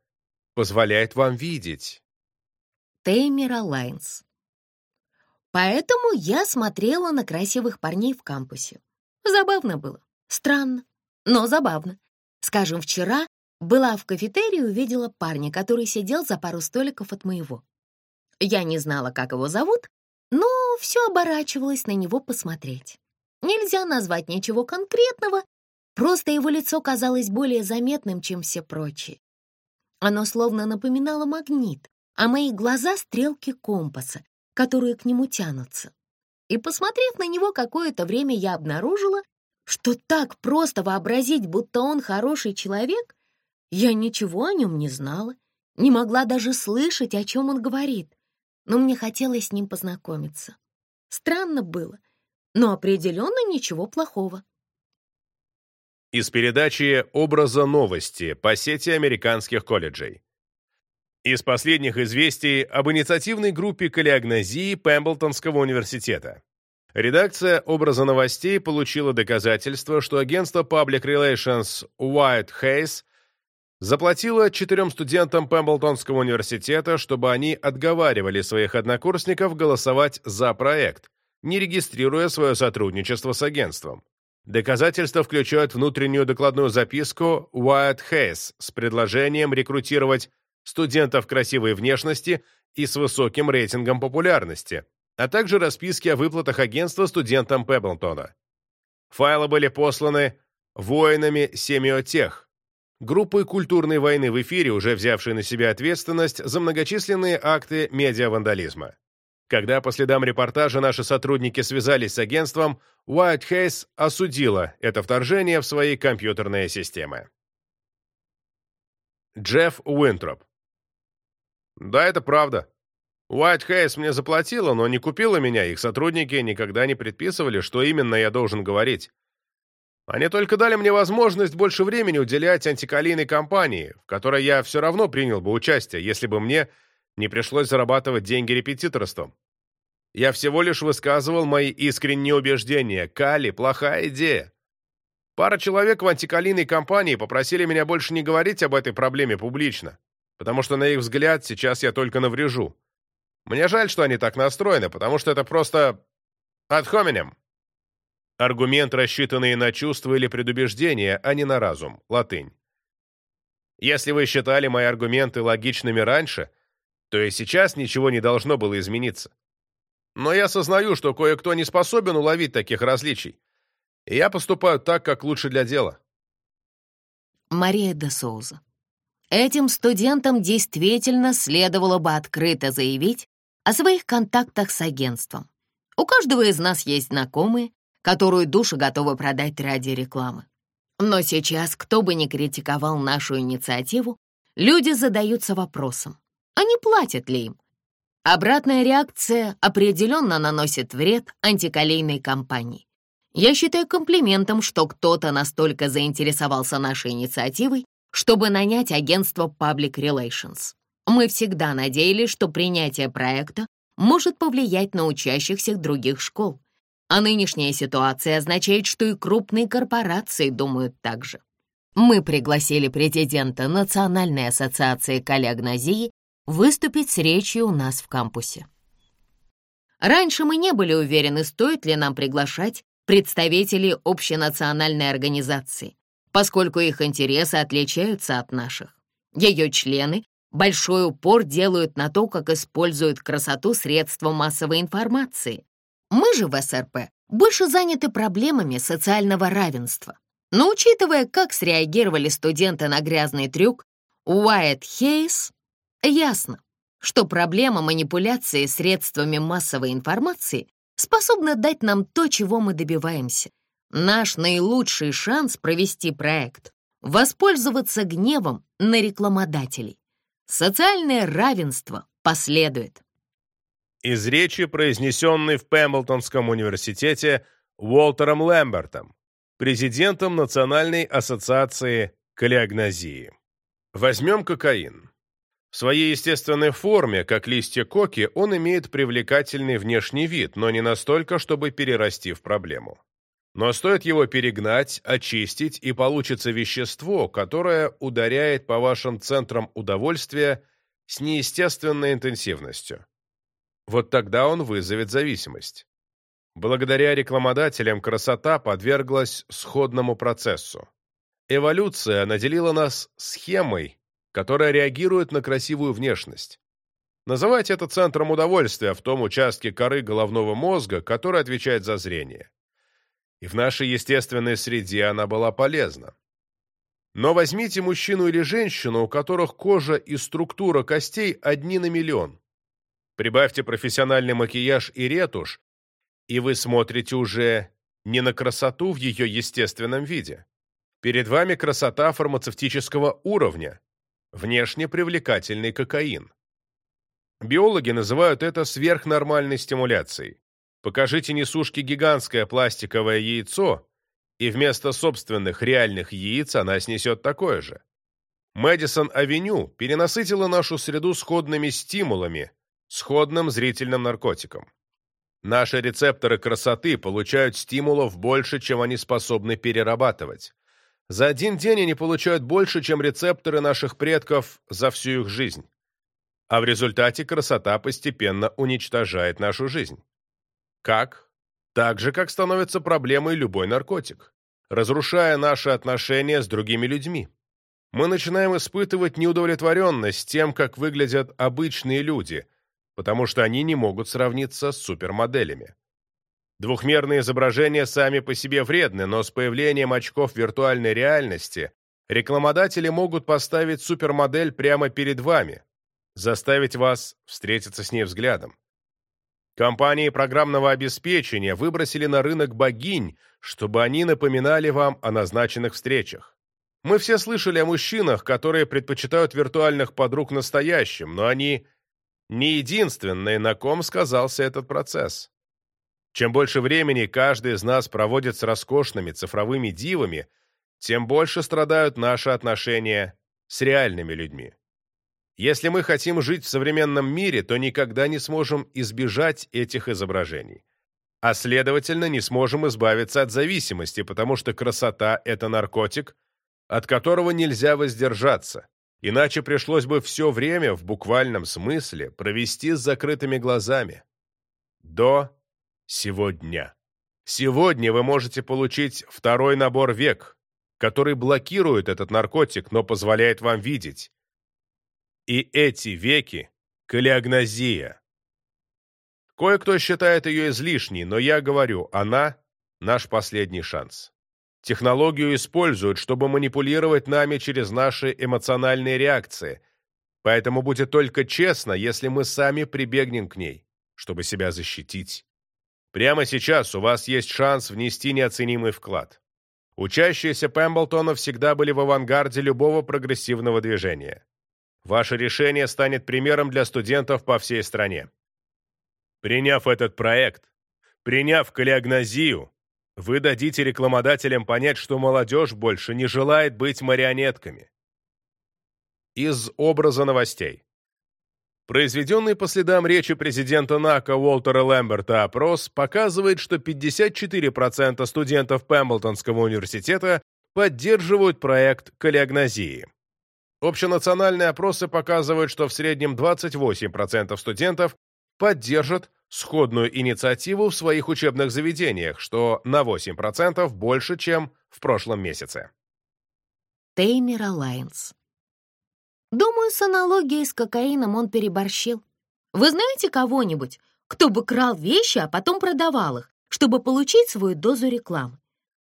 позволяет вам видеть. Теймера Лайнс. Поэтому я смотрела на красивых парней в кампусе. Забавно было. Странно, но забавно. Скажем, вчера была в кафетерии и увидела парня, который сидел за пару столиков от моего. Я не знала, как его зовут, но все оборачивалось на него посмотреть. Нельзя назвать ничего конкретного, просто его лицо казалось более заметным, чем все прочие. Оно словно напоминало магнит, а мои глаза — стрелки компаса, которые к нему тянутся. И, посмотрев на него какое-то время, я обнаружила, что так просто вообразить, будто он хороший человек, я ничего о нем не знала, не могла даже слышать, о чем он говорит, но мне хотелось с ним познакомиться. Странно было, но определенно ничего плохого. Из передачи «Образа новости» по сети американских колледжей. Из последних известий об инициативной группе коллеогнозии Пемблтонского университета. Редакция «Образа новостей» получила доказательство, что агентство Public Relations White Hayes заплатило четырем студентам Пемблтонского университета, чтобы они отговаривали своих однокурсников голосовать за проект, не регистрируя свое сотрудничество с агентством. Доказательства включают внутреннюю докладную записку White Hayes с предложением рекрутировать студентов красивой внешности и с высоким рейтингом популярности, а также расписки о выплатах агентства студентам Пеблтона. Файлы были посланы воинами Семиотех, группой культурной войны в эфире, уже взявшей на себя ответственность за многочисленные акты медиавандализма. Когда по следам репортажа наши сотрудники связались с агентством, White Hayes осудила это вторжение в свои компьютерные системы. Джефф Уинтроп Да, это правда. White Hayes мне заплатила, но не купила меня, их сотрудники никогда не предписывали, что именно я должен говорить. Они только дали мне возможность больше времени уделять антикалийной кампании, в которой я все равно принял бы участие, если бы мне не пришлось зарабатывать деньги репетиторством. Я всего лишь высказывал мои искренние убеждения. Кали – плохая идея. Пара человек в антикалийной компании попросили меня больше не говорить об этой проблеме публично, потому что, на их взгляд, сейчас я только наврежу. Мне жаль, что они так настроены, потому что это просто hominem. Аргумент, рассчитанный на чувства или предубеждения, а не на разум. Латынь. Если вы считали мои аргументы логичными раньше, то и сейчас ничего не должно было измениться. Но я осознаю, что кое-кто не способен уловить таких различий. И я поступаю так, как лучше для дела. Мария де Соуза. Этим студентам действительно следовало бы открыто заявить о своих контактах с агентством. У каждого из нас есть знакомые, которую душу готовы продать ради рекламы. Но сейчас, кто бы ни критиковал нашу инициативу, люди задаются вопросом, а не платят ли им? Обратная реакция определенно наносит вред антиколейной кампании. Я считаю комплиментом, что кто-то настолько заинтересовался нашей инициативой, чтобы нанять агентство Public Relations. Мы всегда надеялись, что принятие проекта может повлиять на учащихся других школ. А нынешняя ситуация означает, что и крупные корпорации думают так же. Мы пригласили президента Национальной ассоциации коллегнозии выступить с речью у нас в кампусе. Раньше мы не были уверены, стоит ли нам приглашать представителей общенациональной организации, поскольку их интересы отличаются от наших. Ее члены большой упор делают на то, как используют красоту средства массовой информации. Мы же в СРП больше заняты проблемами социального равенства. Но учитывая, как среагировали студенты на грязный трюк, Уайт Хейс Ясно, что проблема манипуляции средствами массовой информации способна дать нам то, чего мы добиваемся. Наш наилучший шанс провести проект — воспользоваться гневом на рекламодателей. Социальное равенство последует. Из речи, произнесенной в Пемблтонском университете Уолтером Лэмбертом, президентом Национальной ассоциации калиогнозии. Возьмем кокаин. В своей естественной форме, как листья коки, он имеет привлекательный внешний вид, но не настолько, чтобы перерасти в проблему. Но стоит его перегнать, очистить, и получится вещество, которое ударяет по вашим центрам удовольствия с неестественной интенсивностью. Вот тогда он вызовет зависимость. Благодаря рекламодателям красота подверглась сходному процессу. Эволюция наделила нас схемой, которая реагирует на красивую внешность. Называйте это центром удовольствия в том участке коры головного мозга, который отвечает за зрение. И в нашей естественной среде она была полезна. Но возьмите мужчину или женщину, у которых кожа и структура костей одни на миллион. Прибавьте профессиональный макияж и ретушь, и вы смотрите уже не на красоту в ее естественном виде. Перед вами красота фармацевтического уровня, внешне привлекательный кокаин. Биологи называют это сверхнормальной стимуляцией. Покажите несушке гигантское пластиковое яйцо, и вместо собственных реальных яиц она снесет такое же. Мэдисон-авеню перенасытила нашу среду сходными стимулами, сходным зрительным наркотиком. Наши рецепторы красоты получают стимулов больше, чем они способны перерабатывать. За один день они получают больше, чем рецепторы наших предков за всю их жизнь. А в результате красота постепенно уничтожает нашу жизнь. Как? Так же, как становится проблемой любой наркотик, разрушая наши отношения с другими людьми. Мы начинаем испытывать неудовлетворенность тем, как выглядят обычные люди, потому что они не могут сравниться с супермоделями. Двухмерные изображения сами по себе вредны, но с появлением очков виртуальной реальности рекламодатели могут поставить супермодель прямо перед вами, заставить вас встретиться с ней взглядом. Компании программного обеспечения выбросили на рынок богинь, чтобы они напоминали вам о назначенных встречах. Мы все слышали о мужчинах, которые предпочитают виртуальных подруг настоящим, но они не единственные, на ком сказался этот процесс. Чем больше времени каждый из нас проводит с роскошными цифровыми дивами, тем больше страдают наши отношения с реальными людьми. Если мы хотим жить в современном мире, то никогда не сможем избежать этих изображений. А следовательно, не сможем избавиться от зависимости, потому что красота – это наркотик, от которого нельзя воздержаться, иначе пришлось бы все время, в буквальном смысле, провести с закрытыми глазами. До сегодня. Сегодня вы можете получить второй набор век, который блокирует этот наркотик, но позволяет вам видеть. И эти веки – калиогнозия. Кое-кто считает ее излишней, но я говорю, она – наш последний шанс. Технологию используют, чтобы манипулировать нами через наши эмоциональные реакции, поэтому будет только честно, если мы сами прибегнем к ней, чтобы себя защитить. Прямо сейчас у вас есть шанс внести неоценимый вклад. Учащиеся Пемблтона всегда были в авангарде любого прогрессивного движения. Ваше решение станет примером для студентов по всей стране. Приняв этот проект, приняв калиогнозию, вы дадите рекламодателям понять, что молодежь больше не желает быть марионетками. Из образа новостей. Произведенный по следам речи президента НАКа Уолтера Лэмберта опрос показывает, что 54% студентов Пемблтонского университета поддерживают проект калиогнозии. Общенациональные опросы показывают, что в среднем 28% студентов поддержат сходную инициативу в своих учебных заведениях, что на 8% больше, чем в прошлом месяце. Теймер Алайнс Думаю, с аналогией с кокаином он переборщил. Вы знаете кого-нибудь, кто бы крал вещи, а потом продавал их, чтобы получить свою дозу рекламы?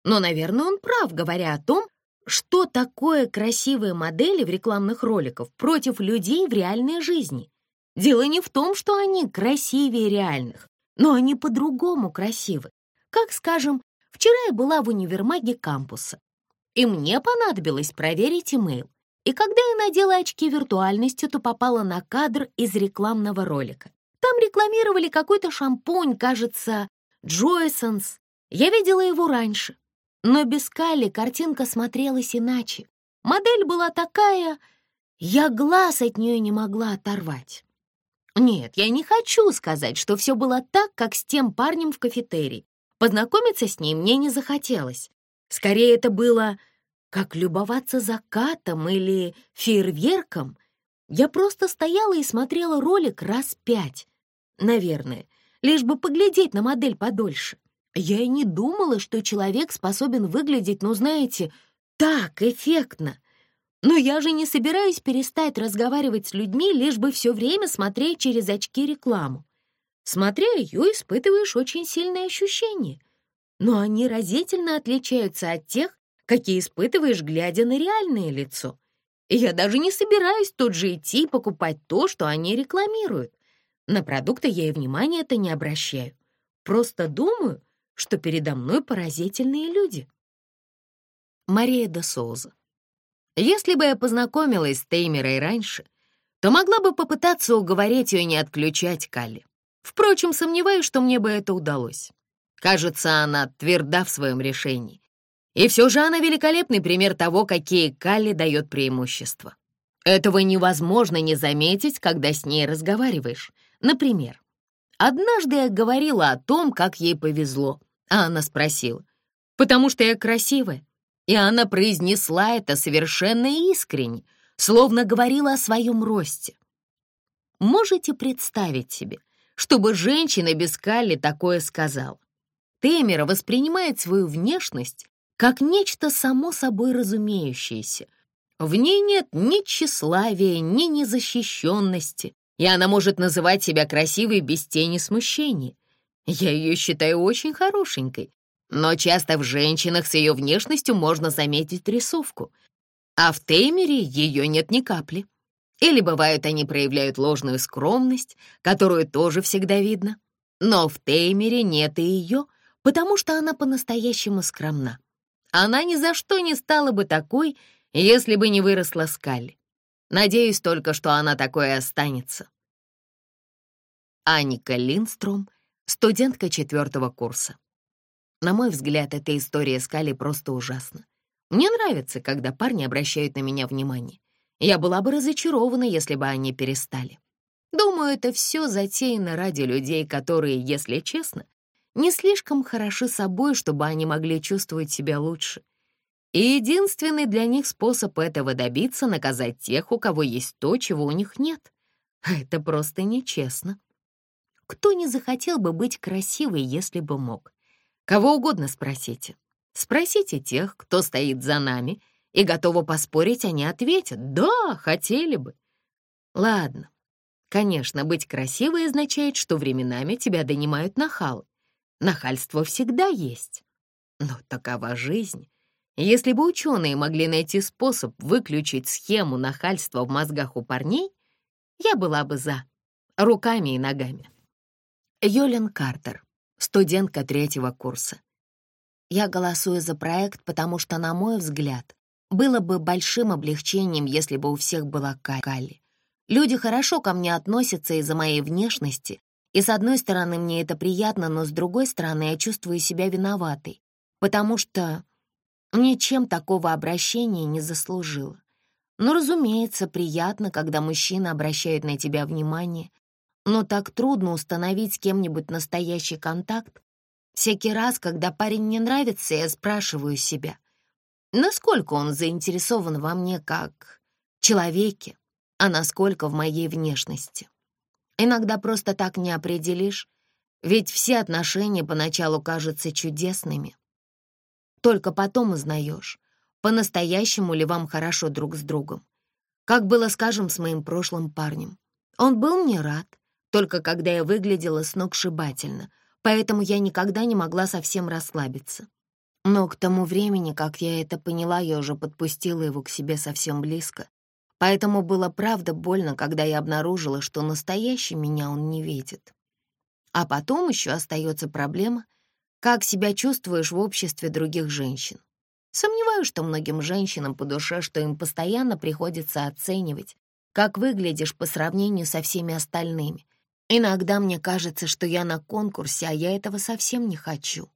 Но, наверное, он прав, говоря о том, что такое красивые модели в рекламных роликах против людей в реальной жизни. Дело не в том, что они красивее реальных, но они по-другому красивы. Как, скажем, вчера я была в универмаге кампуса, и мне понадобилось проверить имейл. И когда я надела очки виртуальности, то попала на кадр из рекламного ролика. Там рекламировали какой-то шампунь, кажется, Джойсонс. Я видела его раньше. Но без Калли картинка смотрелась иначе. Модель была такая... Я глаз от нее не могла оторвать. Нет, я не хочу сказать, что все было так, как с тем парнем в кафетерии. Познакомиться с ней мне не захотелось. Скорее, это было как любоваться закатом или фейерверком, я просто стояла и смотрела ролик раз пять, наверное, лишь бы поглядеть на модель подольше. Я и не думала, что человек способен выглядеть, ну, знаете, так эффектно. Но я же не собираюсь перестать разговаривать с людьми, лишь бы все время смотреть через очки рекламу. Смотря ее, испытываешь очень сильные ощущения. Но они разительно отличаются от тех, какие испытываешь, глядя на реальное лицо. И я даже не собираюсь тут же идти покупать то, что они рекламируют. На продукты я и внимания это не обращаю. Просто думаю, что передо мной поразительные люди. Мария де Соуза. Если бы я познакомилась с Теймерой раньше, то могла бы попытаться уговорить ее не отключать Калли. Впрочем, сомневаюсь, что мне бы это удалось. Кажется, она тверда в своем решении. И все же она великолепный пример того, какие Калли дает преимущества. Этого невозможно не заметить, когда с ней разговариваешь. Например, однажды я говорила о том, как ей повезло, а она спросила, «Потому что я красивая?» И она произнесла это совершенно искренне, словно говорила о своем росте. Можете представить себе, чтобы женщина без Калли такое сказала? Темера воспринимает свою внешность как нечто само собой разумеющееся. В ней нет ни тщеславия, ни незащищенности, и она может называть себя красивой без тени смущения. Я ее считаю очень хорошенькой, но часто в женщинах с ее внешностью можно заметить рисовку, а в Теймере ее нет ни капли. Или бывает, они проявляют ложную скромность, которую тоже всегда видно. Но в Теймере нет и ее, потому что она по-настоящему скромна. Она ни за что не стала бы такой, если бы не выросла Скалли. Надеюсь только, что она такой и останется. Аника Линстром, студентка четвертого курса. На мой взгляд, эта история Скалли просто ужасна. Мне нравится, когда парни обращают на меня внимание. Я была бы разочарована, если бы они перестали. Думаю, это все затеяно ради людей, которые, если честно, не слишком хороши собой, чтобы они могли чувствовать себя лучше. И единственный для них способ этого добиться — наказать тех, у кого есть то, чего у них нет. Это просто нечестно. Кто не захотел бы быть красивой, если бы мог? Кого угодно спросите. Спросите тех, кто стоит за нами, и готовы поспорить, они ответят «да, хотели бы». Ладно, конечно, быть красивой означает, что временами тебя донимают нахалы. Нахальство всегда есть. Но такова жизнь. Если бы ученые могли найти способ выключить схему нахальства в мозгах у парней, я была бы за, руками и ногами. Йолен Картер, студентка третьего курса. Я голосую за проект, потому что, на мой взгляд, было бы большим облегчением, если бы у всех была Калли. Люди хорошо ко мне относятся из-за моей внешности, и с одной стороны мне это приятно, но с другой стороны я чувствую себя виноватой, потому что ничем такого обращения не заслужила. Но, разумеется, приятно, когда мужчина обращает на тебя внимание, но так трудно установить с кем-нибудь настоящий контакт. Всякий раз, когда парень мне нравится, я спрашиваю себя, насколько он заинтересован во мне как человеке, а насколько в моей внешности. Иногда просто так не определишь, ведь все отношения поначалу кажутся чудесными. Только потом узнаешь, по-настоящему ли вам хорошо друг с другом. Как было, скажем, с моим прошлым парнем. Он был мне рад, только когда я выглядела сногсшибательно, поэтому я никогда не могла совсем расслабиться. Но к тому времени, как я это поняла, я уже подпустила его к себе совсем близко, Поэтому было правда больно, когда я обнаружила, что настоящий меня он не видит. А потом еще остается проблема, как себя чувствуешь в обществе других женщин. Сомневаюсь, что многим женщинам по душе, что им постоянно приходится оценивать, как выглядишь по сравнению со всеми остальными. Иногда мне кажется, что я на конкурсе, а я этого совсем не хочу.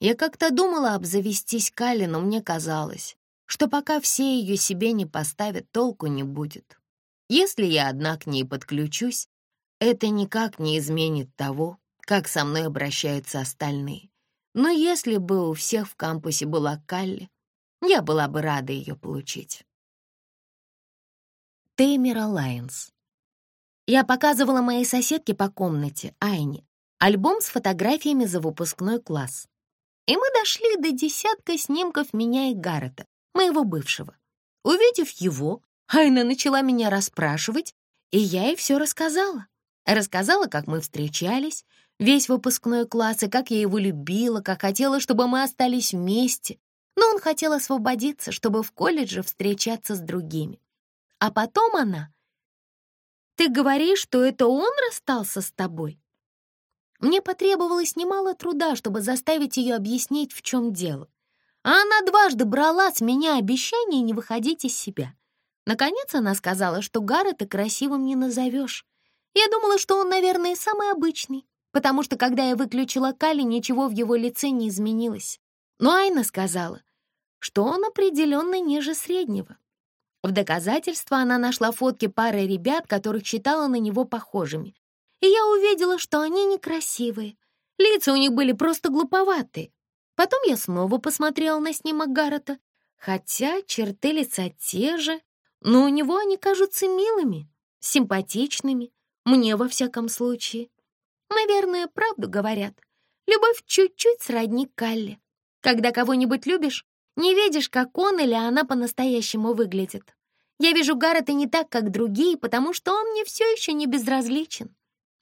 Я как-то думала обзавестись Калли, но мне казалось, что пока все ее себе не поставят, толку не будет. Если я одна к ней подключусь, это никак не изменит того, как со мной обращаются остальные. Но если бы у всех в кампусе была Калли, я была бы рада ее получить. Теймера Лайонс. Я показывала моей соседке по комнате, Айне, альбом с фотографиями за выпускной класс. И мы дошли до десятка снимков меня и Гаррета, моего бывшего. Увидев его, Айна начала меня расспрашивать, и я ей все рассказала. Рассказала, как мы встречались, весь выпускной класс, и как я его любила, как хотела, чтобы мы остались вместе. но он хотел освободиться, чтобы в колледже встречаться с другими. А потом она... «Ты говоришь, что это он расстался с тобой?» Мне потребовалось немало труда, чтобы заставить ее объяснить, в чем дело. А она дважды брала с меня обещание не выходить из себя. Наконец она сказала, что Гаррета красивым не назовешь. Я думала, что он, наверное, самый обычный, потому что, когда я выключила Кали, ничего в его лице не изменилось. Но Айна сказала, что он определенно ниже среднего. В доказательство она нашла фотки пары ребят, которых считала на него похожими, и я увидела, что они некрасивые. Лица у них были просто глуповатые. Потом я снова посмотрела на снимок Гаррета, хотя черты лица те же, но у него они кажутся милыми, симпатичными, мне во всяком случае. Наверное, правду говорят. Любовь чуть-чуть сродни Калле. Когда кого-нибудь любишь, не видишь, как он или она по-настоящему выглядит. Я вижу Гаррета не так, как другие, потому что он мне все еще не безразличен.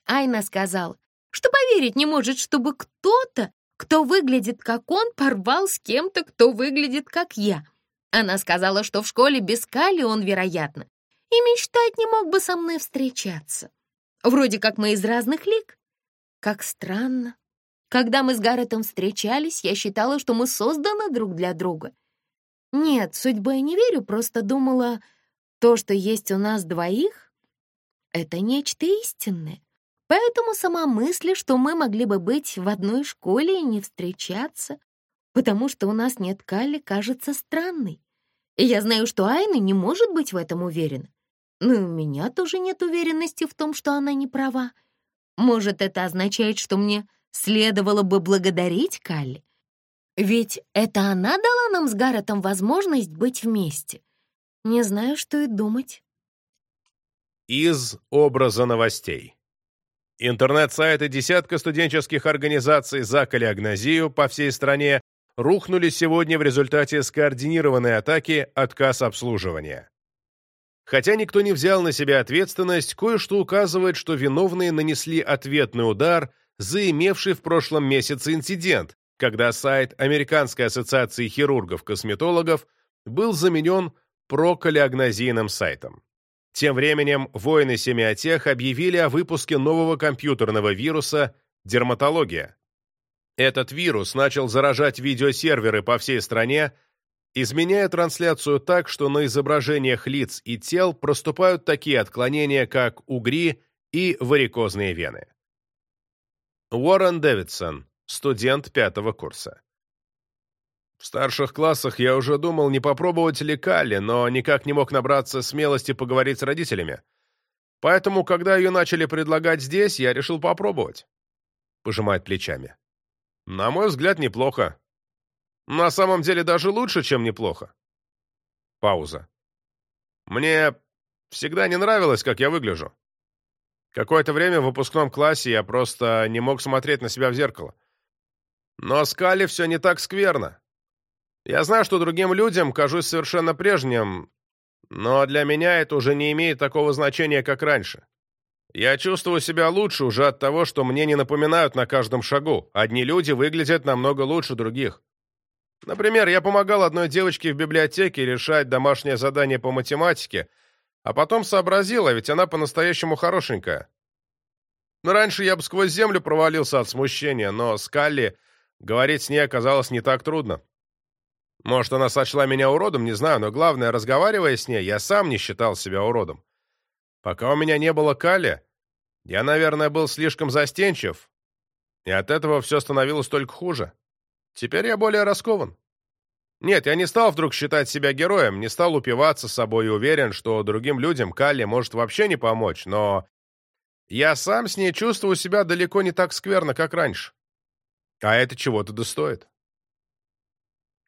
Айна сказал, что поверить не может, чтобы кто-то, кто выглядит как он, порвал с кем-то, кто выглядит как я. Она сказала, что в школе без Кали он, вероятно, и мечтать не мог бы со мной встречаться. Вроде как мы из разных лиг. Как странно. Когда мы с Гарретом встречались, я считала, что мы созданы друг для друга. Нет, судьбы я не верю, просто думала, то, что есть у нас двоих, это нечто истинное. Поэтому сама мысль, что мы могли бы быть в одной школе и не встречаться, потому что у нас нет Калли, кажется странной. И я знаю, что Айна не может быть в этом уверена. Но у меня тоже нет уверенности в том, что она не права. Может, это означает, что мне следовало бы благодарить Калли? Ведь это она дала нам с Гарретом возможность быть вместе. Не знаю, что и думать. Из образа новостей. Интернет-сайты десятка студенческих организаций за калиагнозию по всей стране рухнули сегодня в результате скоординированной атаки отказ обслуживания. Хотя никто не взял на себя ответственность, кое-что указывает, что виновные нанесли ответный удар за имевший в прошлом месяце инцидент, когда сайт Американской ассоциации хирургов-косметологов был заменен прокалиагнозийным сайтом. Тем временем воины семиотех объявили о выпуске нового компьютерного вируса «Дерматология». Этот вирус начал заражать видеосерверы по всей стране, изменяя трансляцию так, что на изображениях лиц и тел проступают такие отклонения, как угри и варикозные вены. Уоррен Дэвидсон, студент пятого курса. В старших классах я уже думал, не попробовать ли Калли, но никак не мог набраться смелости поговорить с родителями. Поэтому, когда ее начали предлагать здесь, я решил попробовать. Пожимает плечами. На мой взгляд, неплохо. На самом деле даже лучше, чем неплохо. Пауза. Мне всегда не нравилось, как я выгляжу. Какое-то время в выпускном классе я просто не мог смотреть на себя в зеркало. Но с Калли все не так скверно. Я знаю, что другим людям кажусь совершенно прежним, но для меня это уже не имеет такого значения, как раньше. Я чувствую себя лучше уже от того, что мне не напоминают на каждом шагу. Одни люди выглядят намного лучше других. Например, я помогал одной девочке в библиотеке решать домашнее задание по математике, а потом сообразил, а ведь она по-настоящему хорошенькая. Но раньше я бы сквозь землю провалился от смущения, но с Калли говорить с ней оказалось не так трудно. Может, она сочла меня уродом, не знаю, но главное, разговаривая с ней, я сам не считал себя уродом. Пока у меня не было Кали, я, наверное, был слишком застенчив, и от этого все становилось только хуже. Теперь я более раскован. Нет, я не стал вдруг считать себя героем, не стал упиваться собой и уверен, что другим людям Калли может вообще не помочь, но я сам с ней чувствую себя далеко не так скверно, как раньше. А это чего-то достоит.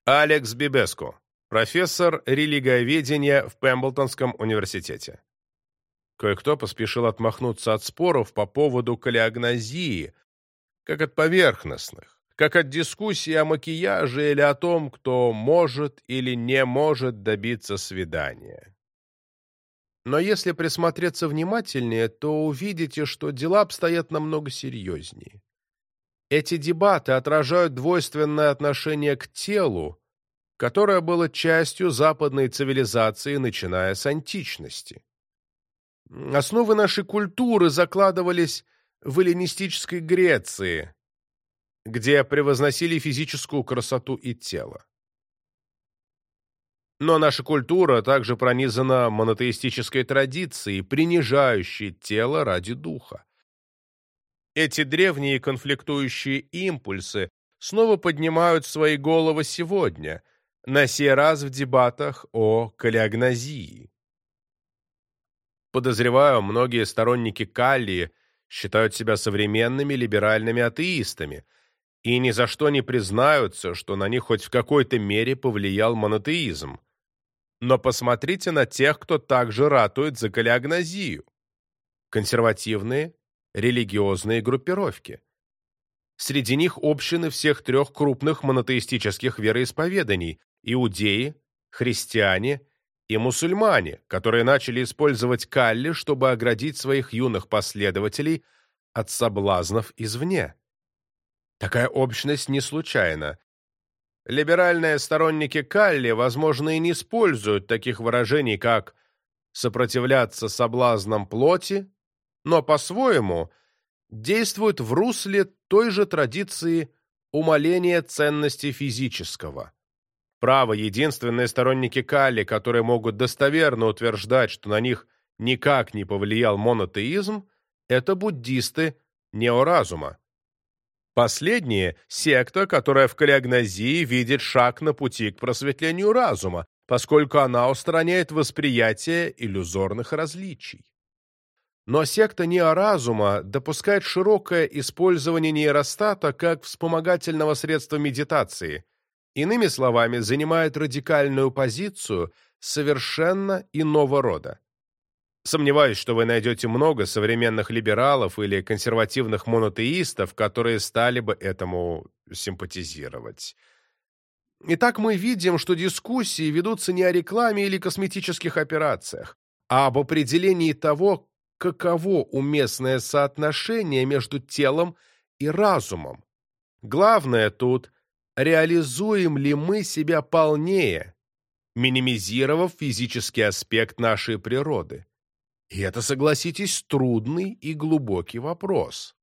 Алекс Бибеску, профессор религиоведения в Пемблтонском университете. Кое-кто поспешил отмахнуться от споров по поводу калиагнозии, как от поверхностных, как от дискуссии о макияже или о том, кто может или не может добиться свидания. Но если присмотреться внимательнее, то увидите, что дела обстоят намного серьезнее. Эти дебаты отражают двойственное отношение к телу, которое было частью западной цивилизации, начиная с античности. Основы нашей культуры закладывались в эллинистической Греции, где превозносили физическую красоту и тело. Но наша культура также пронизана монотеистической традицией, принижающей тело ради духа. Эти древние конфликтующие импульсы снова поднимают свои головы сегодня, на сей раз в дебатах о калиогнозии. Подозреваю, многие сторонники Каллии считают себя современными либеральными атеистами и ни за что не признаются, что на них хоть в какой-то мере повлиял монотеизм. Но посмотрите на тех, кто также ратует за калиогнозию. Консервативные, религиозные группировки. Среди них общины всех трех крупных монотеистических вероисповеданий – иудеи, христиане и мусульмане, которые начали использовать калли, чтобы оградить своих юных последователей от соблазнов извне. Такая общность не случайна. Либеральные сторонники Калли, возможно, и не используют таких выражений, как «сопротивляться соблазнам плоти», но по-своему действуют в русле той же традиции умаления ценности физического. Право, единственные сторонники Калли, которые могут достоверно утверждать, что на них никак не повлиял монотеизм, это буддисты неоразума. Последние – секта, которая в калиогнозии видит шаг на пути к просветлению разума, поскольку она устраняет восприятие иллюзорных различий. Но секта неоразума допускает широкое использование нейростата как вспомогательного средства медитации, иными словами, занимает радикальную позицию совершенно иного рода. Сомневаюсь, что вы найдете много современных либералов или консервативных монотеистов, которые стали бы этому симпатизировать. Итак, мы видим, что дискуссии ведутся не о рекламе или косметических операциях, а об определении того, каково уместное соотношение между телом и разумом. Главное тут, реализуем ли мы себя полнее, минимизировав физический аспект нашей природы. И это, согласитесь, трудный и глубокий вопрос.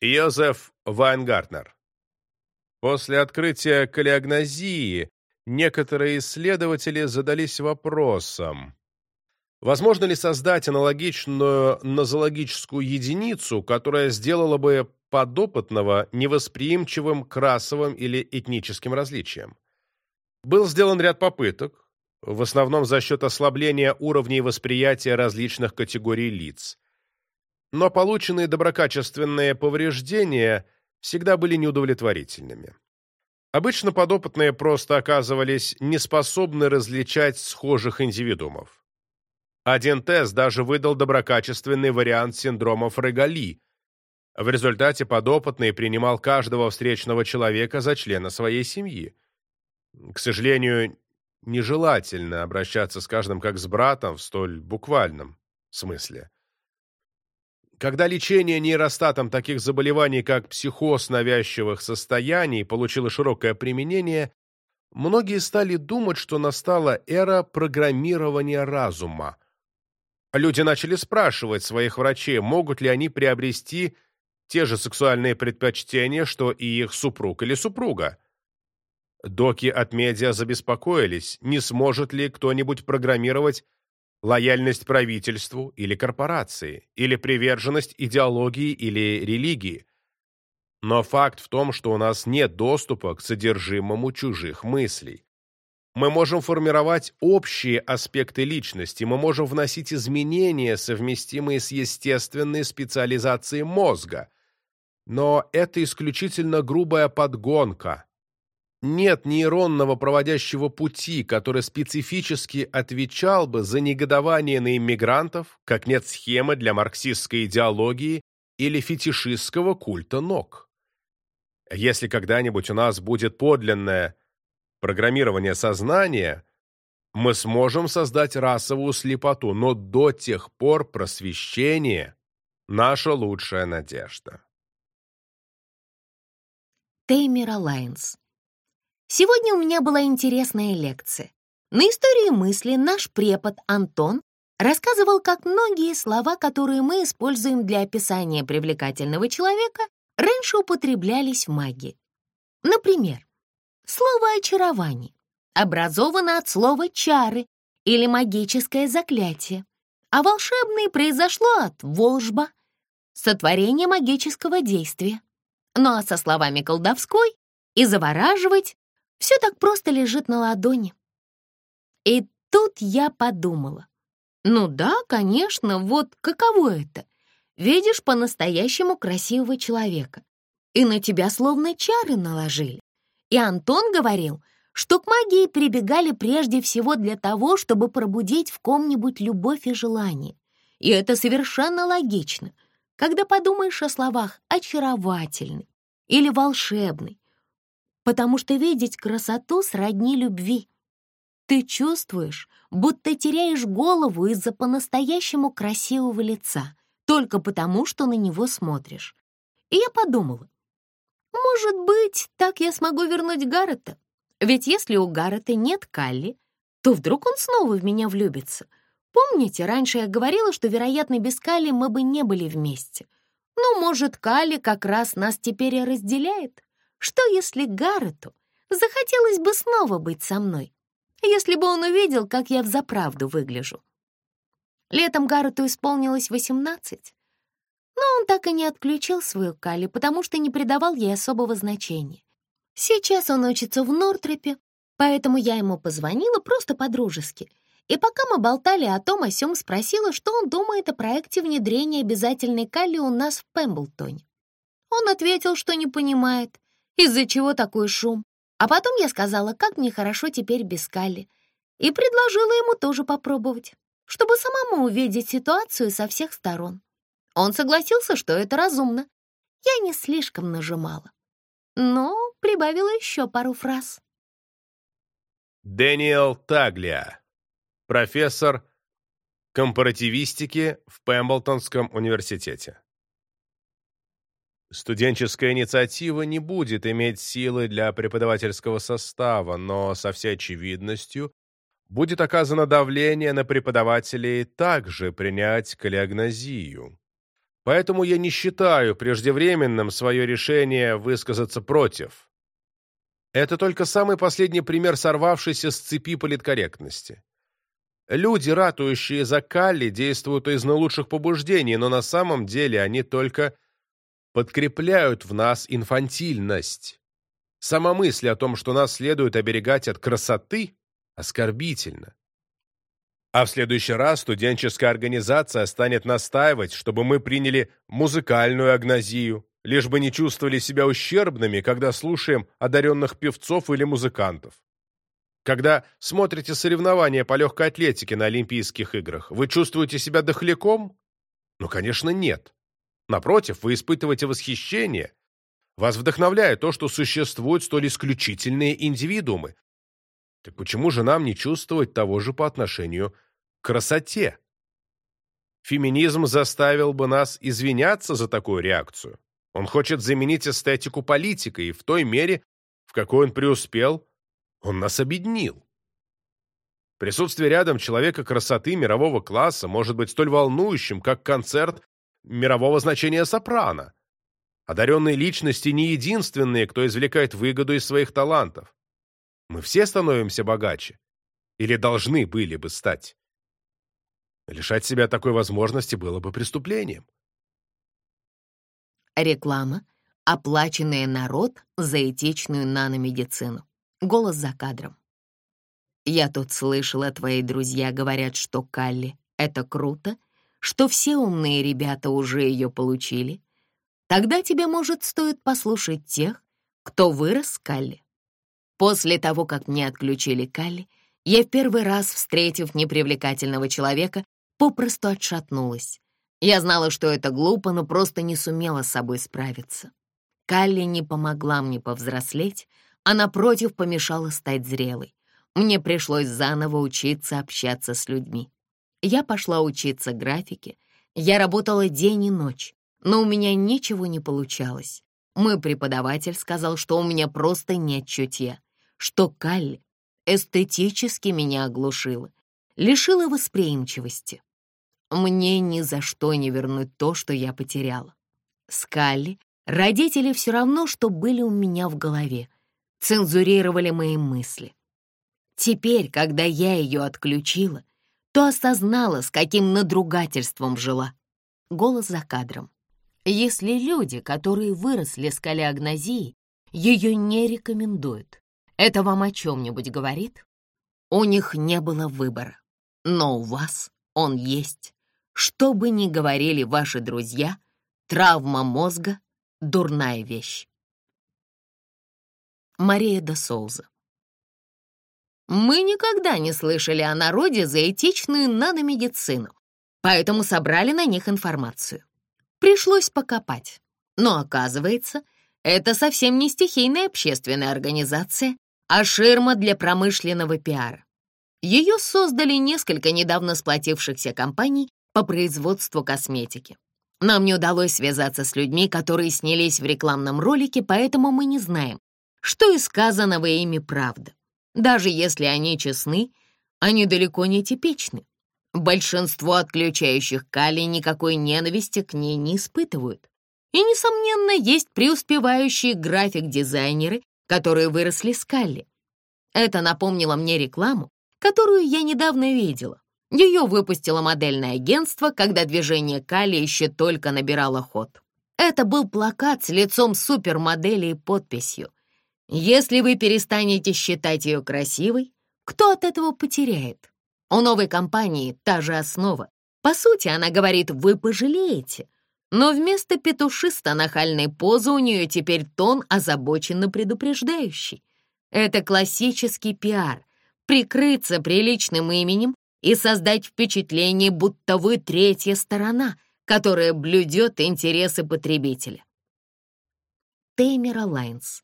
Йозеф Вайнгартнер После открытия калиогнозии некоторые исследователи задались вопросом, Возможно ли создать аналогичную нозологическую единицу, которая сделала бы подопытного невосприимчивым к расовым или этническим различиям? Был сделан ряд попыток, в основном за счет ослабления уровней восприятия различных категорий лиц. Но полученные доброкачественные повреждения всегда были неудовлетворительными. Обычно подопытные просто оказывались неспособны различать схожих индивидуумов. Один тест даже выдал доброкачественный вариант синдрома Фрегали. В результате подопытный принимал каждого встречного человека за члена своей семьи. К сожалению, нежелательно обращаться с каждым как с братом в столь буквальном смысле. Когда лечение нейростатом таких заболеваний, как психоз навязчивых состояний, получило широкое применение, многие стали думать, что настала эра программирования разума. Люди начали спрашивать своих врачей, могут ли они приобрести те же сексуальные предпочтения, что и их супруг или супруга. Доки от медиа забеспокоились, не сможет ли кто-нибудь программировать лояльность правительству или корпорации, или приверженность идеологии или религии. Но факт в том, что у нас нет доступа к содержимому чужих мыслей. Мы можем формировать общие аспекты личности, мы можем вносить изменения, совместимые с естественной специализацией мозга. Но это исключительно грубая подгонка. Нет нейронного проводящего пути, который специфически отвечал бы за негодование на иммигрантов, как нет схемы для марксистской идеологии или фетишистского культа ног. Если когда-нибудь у нас будет подлинная программирования сознания, мы сможем создать расовую слепоту, но до тех пор просвещение – наша лучшая надежда. Теймер Алайнс. Сегодня у меня была интересная лекция. На истории мысли наш препод Антон рассказывал, как многие слова, которые мы используем для описания привлекательного человека, раньше употреблялись в магии. Например, слово «очарование» образовано от слова «чары» или «магическое заклятие», а волшебное произошло от «волжба» — сотворение магического действия. Ну а со словами «колдовской» и «завораживать» все так просто лежит на ладони. И тут я подумала. Ну да, конечно, вот каково это. Видишь по-настоящему красивого человека, и на тебя словно чары наложили. И Антон говорил, что к магии прибегали прежде всего для того, чтобы пробудить в ком-нибудь любовь и желание. И это совершенно логично, когда подумаешь о словах «очаровательный» или «волшебный», потому что видеть красоту сродни любви. Ты чувствуешь, будто теряешь голову из-за по-настоящему красивого лица, только потому, что на него смотришь. И я подумала, может быть, так я смогу вернуть Гаррета? Ведь если у Гаррета нет Калли, то вдруг он снова в меня влюбится. Помните, раньше я говорила, что, вероятно, без Калли мы бы не были вместе. Ну, может, Калли как раз нас теперь и разделяет? Что, если Гаррету захотелось бы снова быть со мной? если бы он увидел, как я взаправду выгляжу. Летом Гаррету исполнилось 18, но он так и не отключил свою Кали, потому что не придавал ей особого значения. Сейчас он учится в Нортрепе, поэтому я ему позвонила просто по-дружески. И пока мы болтали о том о сём, спросила, что он думает о проекте внедрения обязательной Калли у нас в Пемблтоне. Он ответил, что не понимает, из-за чего такой шум. А потом я сказала, как мне хорошо теперь без Калли, и предложила ему тоже попробовать, чтобы самому увидеть ситуацию со всех сторон. Он согласился, что это разумно. Я не слишком нажимала, но прибавила еще пару фраз. Дэниел Таглия, профессор компаративистики в Пемблтонском университете. Студенческая инициатива не будет иметь силы для преподавательского состава, но со всей очевидностью будет оказано давление на преподавателей также принять калиагнозию. Поэтому я не считаю преждевременным свое решение высказаться против. Это только самый последний пример сорвавшейся с цепи политкорректности. Люди, ратующие за Калли, действуют из наилучших побуждений, но на самом деле они только подкрепляют в нас инфантильность. Сама мысль о том, что нас следует оберегать от красоты, оскорбительна. А в следующий раз студенческая организация станет настаивать, чтобы мы приняли музыкальную агнозию, лишь бы не чувствовали себя ущербными, когда слушаем одаренных певцов или музыкантов. Когда смотрите соревнования по легкой атлетике на Олимпийских играх, вы чувствуете себя дохляком? Ну, конечно, нет. Напротив, вы испытываете восхищение. Вас вдохновляет то, что существуют столь исключительные индивидуумы. Так почему же нам не чувствовать того же по отношению к красоте? Феминизм заставил бы нас извиняться за такую реакцию. Он хочет заменить эстетику политикой, и в той мере, в какой он преуспел, он нас объединил. Присутствие рядом человека красоты мирового класса может быть столь волнующим, как концерт мирового значения сопрано. Одаренные личности не единственные, кто извлекает выгоду из своих талантов. Мы все становимся богаче. Или должны были бы стать. Лишать себя такой возможности было бы преступлением. Реклама, оплаченная народ за этичную наномедицину. Голос за кадром. Я тут слышала, твои друзья говорят, что Калли — это круто, что все умные ребята уже ее получили, тогда тебе, может, стоит послушать тех, кто вырос с Калли. После того, как мне отключили Калли, я в первый раз, встретив непривлекательного человека, попросту отшатнулась. Я знала, что это глупо, но просто не сумела с собой справиться. Калли не помогла мне повзрослеть, а напротив помешала стать зрелой. Мне пришлось заново учиться общаться с людьми. Я пошла учиться графике. Я работала день и ночь, но у меня ничего не получалось. Мой преподаватель сказал, что у меня просто нет чутья, что Калли эстетически меня оглушила, лишила восприимчивости. Мне ни за что не вернуть то, что я потеряла. С Калли родители все равно, что были у меня в голове, цензурировали мои мысли. Теперь, когда я ее отключила, то осознала, с каким надругательством жила. Голос за кадром. Если люди, которые выросли с калиагнозией, ее не рекомендуют, это вам о чем-нибудь говорит? У них не было выбора, но у вас он есть. Что бы ни говорили ваши друзья, травма мозга — дурная вещь. Мария де Соуза Мы никогда не слышали о народе за этичную наномедицину, поэтому собрали на них информацию. Пришлось покопать. Но оказывается, это совсем не стихийная общественная организация, а ширма для промышленного пиара. Ее создали несколько недавно сплотившихся компаний по производству косметики. Нам не удалось связаться с людьми, которые снялись в рекламном ролике, поэтому мы не знаем, что и сказано во имя правды. Даже если они честны, они далеко не типичны. Большинство отключающих калий никакой ненависти к ней не испытывают. И, несомненно, есть преуспевающие график-дизайнеры, которые выросли с калли. Это напомнило мне рекламу, которую я недавно видела. Ее выпустило модельное агентство, когда движение Кали еще только набирало ход. Это был плакат с лицом супермодели и подписью. Если вы перестанете считать ее красивой, кто от этого потеряет? У новой компании та же основа. По сути, она говорит, вы пожалеете. Но вместо петушисто-нахальной позы у нее теперь тон озабоченно предупреждающий. Это классический пиар. Прикрыться приличным именем и создать впечатление, будто вы третья сторона, которая блюдет интересы потребителя. Теймера Лайнс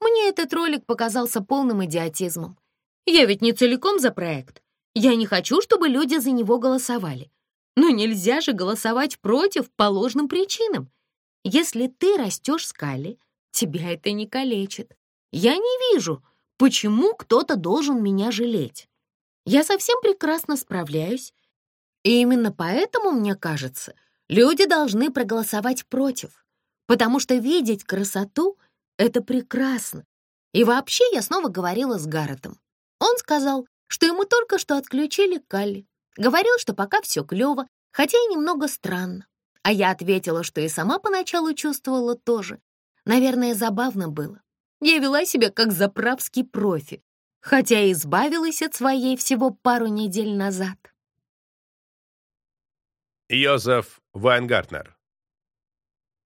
Мне этот ролик показался полным идиотизмом. Я ведь не целиком за проект. Я не хочу, чтобы люди за него голосовали. Но нельзя же голосовать против по ложным причинам. Если ты растешь скали, тебя это не калечит. Я не вижу, почему кто-то должен меня жалеть. Я совсем прекрасно справляюсь, и именно поэтому, мне кажется, люди должны проголосовать против, потому что видеть красоту — это прекрасно. И вообще я снова говорила с Гарретом. Он сказал, что ему только что отключили Калли. Говорил, что пока все клево, хотя и немного странно. А я ответила, что и сама поначалу чувствовала тоже. Наверное, забавно было. Я вела себя как заправский профи, хотя и избавилась от своей всего пару недель назад. Йозеф Вайнгартнер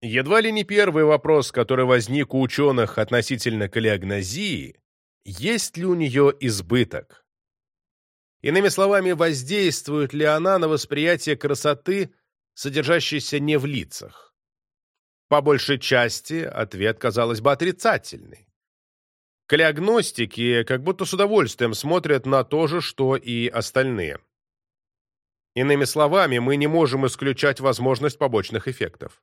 Едва ли не первый вопрос, который возник у ученых относительно калиогнозии, есть ли у нее избыток? Иными словами, воздействует ли она на восприятие красоты, содержащейся не в лицах? По большей части ответ, казалось бы, отрицательный. Калиагностики как будто с удовольствием смотрят на то же, что и остальные. Иными словами, мы не можем исключать возможность побочных эффектов.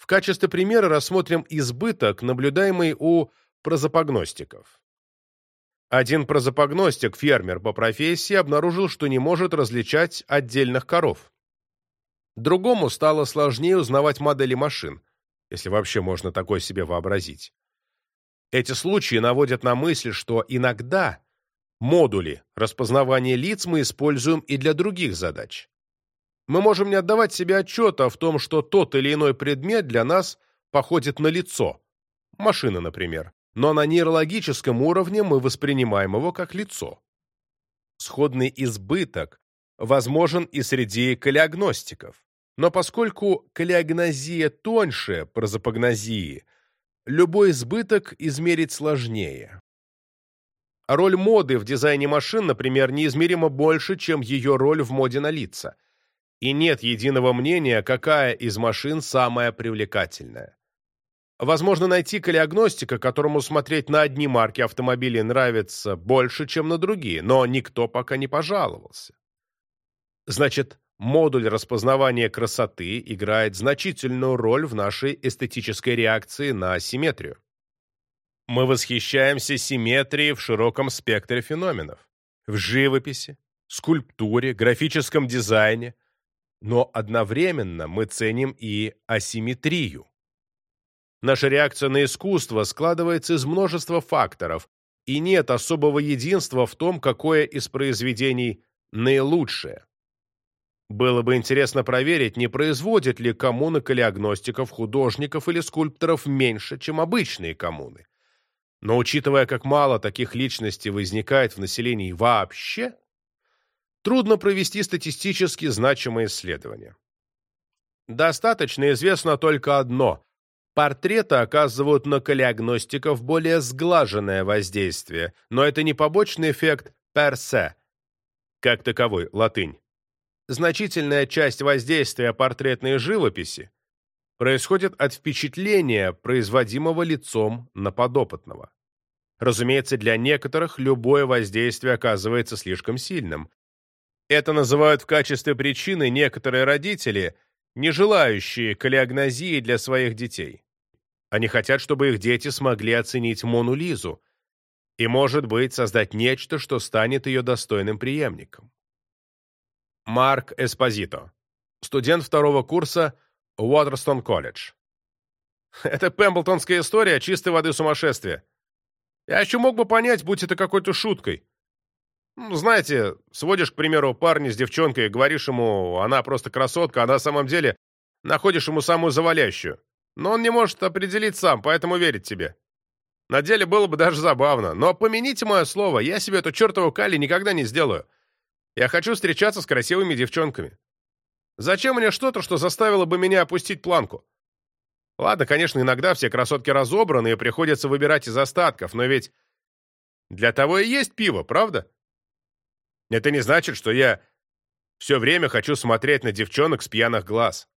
В качестве примера рассмотрим избыток, наблюдаемый у прозапогностиков. Один прозапогностик, фермер по профессии, обнаружил, что не может различать отдельных коров. Другому стало сложнее узнавать модели машин, если вообще можно такое себе вообразить. Эти случаи наводят на мысль, что иногда модули распознавания лиц мы используем и для других задач. Мы можем не отдавать себе отчета в том, что тот или иной предмет для нас походит на лицо, машина, например, но на нейрологическом уровне мы воспринимаем его как лицо. Сходный избыток возможен и среди калиагностиков, но поскольку калиагнозия тоньше прозапогнозии – любой избыток измерить сложнее. Роль моды в дизайне машин, например, неизмеримо больше, чем ее роль в моде на лица. И нет единого мнения, какая из машин самая привлекательная. Возможно найти калиагностика, которому смотреть на одни марки автомобилей нравится больше, чем на другие, но никто пока не пожаловался. Значит, модуль распознавания красоты играет значительную роль в нашей эстетической реакции на асимметрию. Мы восхищаемся симметрией в широком спектре феноменов. В живописи, скульптуре, графическом дизайне. Но одновременно мы ценим и асимметрию. Наша реакция на искусство складывается из множества факторов, и нет особого единства в том, какое из произведений наилучшее. Было бы интересно проверить, не производят ли коммуны калеогностиков, художников или скульпторов меньше, чем обычные коммуны. Но учитывая, как мало таких личностей возникает в населении вообще, трудно провести статистически значимое исследование. Достаточно известно только одно. Портреты оказывают на калеогностиков более сглаженное воздействие, но это не побочный эффект персе, как таковой, латынь. Значительная часть воздействия портретной живописи происходит от впечатления, производимого лицом на подопытного. Разумеется, для некоторых любое воздействие оказывается слишком сильным. Это называют в качестве причины некоторые родители, не желающие калиогнозии для своих детей. Они хотят, чтобы их дети смогли оценить Мону Лизу и, может быть, создать нечто, что станет ее достойным преемником. Марк Эспозито, студент второго курса Уотерстон колледж. Это пемблтонская история чистой воды сумасшествия. Я еще мог бы понять, будь это какой-то шуткой. Ну, знаете, сводишь, к примеру, парня с девчонкой говоришь ему, она просто красотка, а на самом деле находишь ему самую завалящую. Но он не может определить сам, поэтому верит тебе. На деле было бы даже забавно. Но помяните мое слово, я себе эту чертову Кали никогда не сделаю. Я хочу встречаться с красивыми девчонками. Зачем мне что-то, что заставило бы меня опустить планку? Ладно, конечно, иногда все красотки разобраны и приходится выбирать из остатков, но ведь для того и есть пиво, правда? Это не значит, что я все время хочу смотреть на девчонок с пьяных глаз.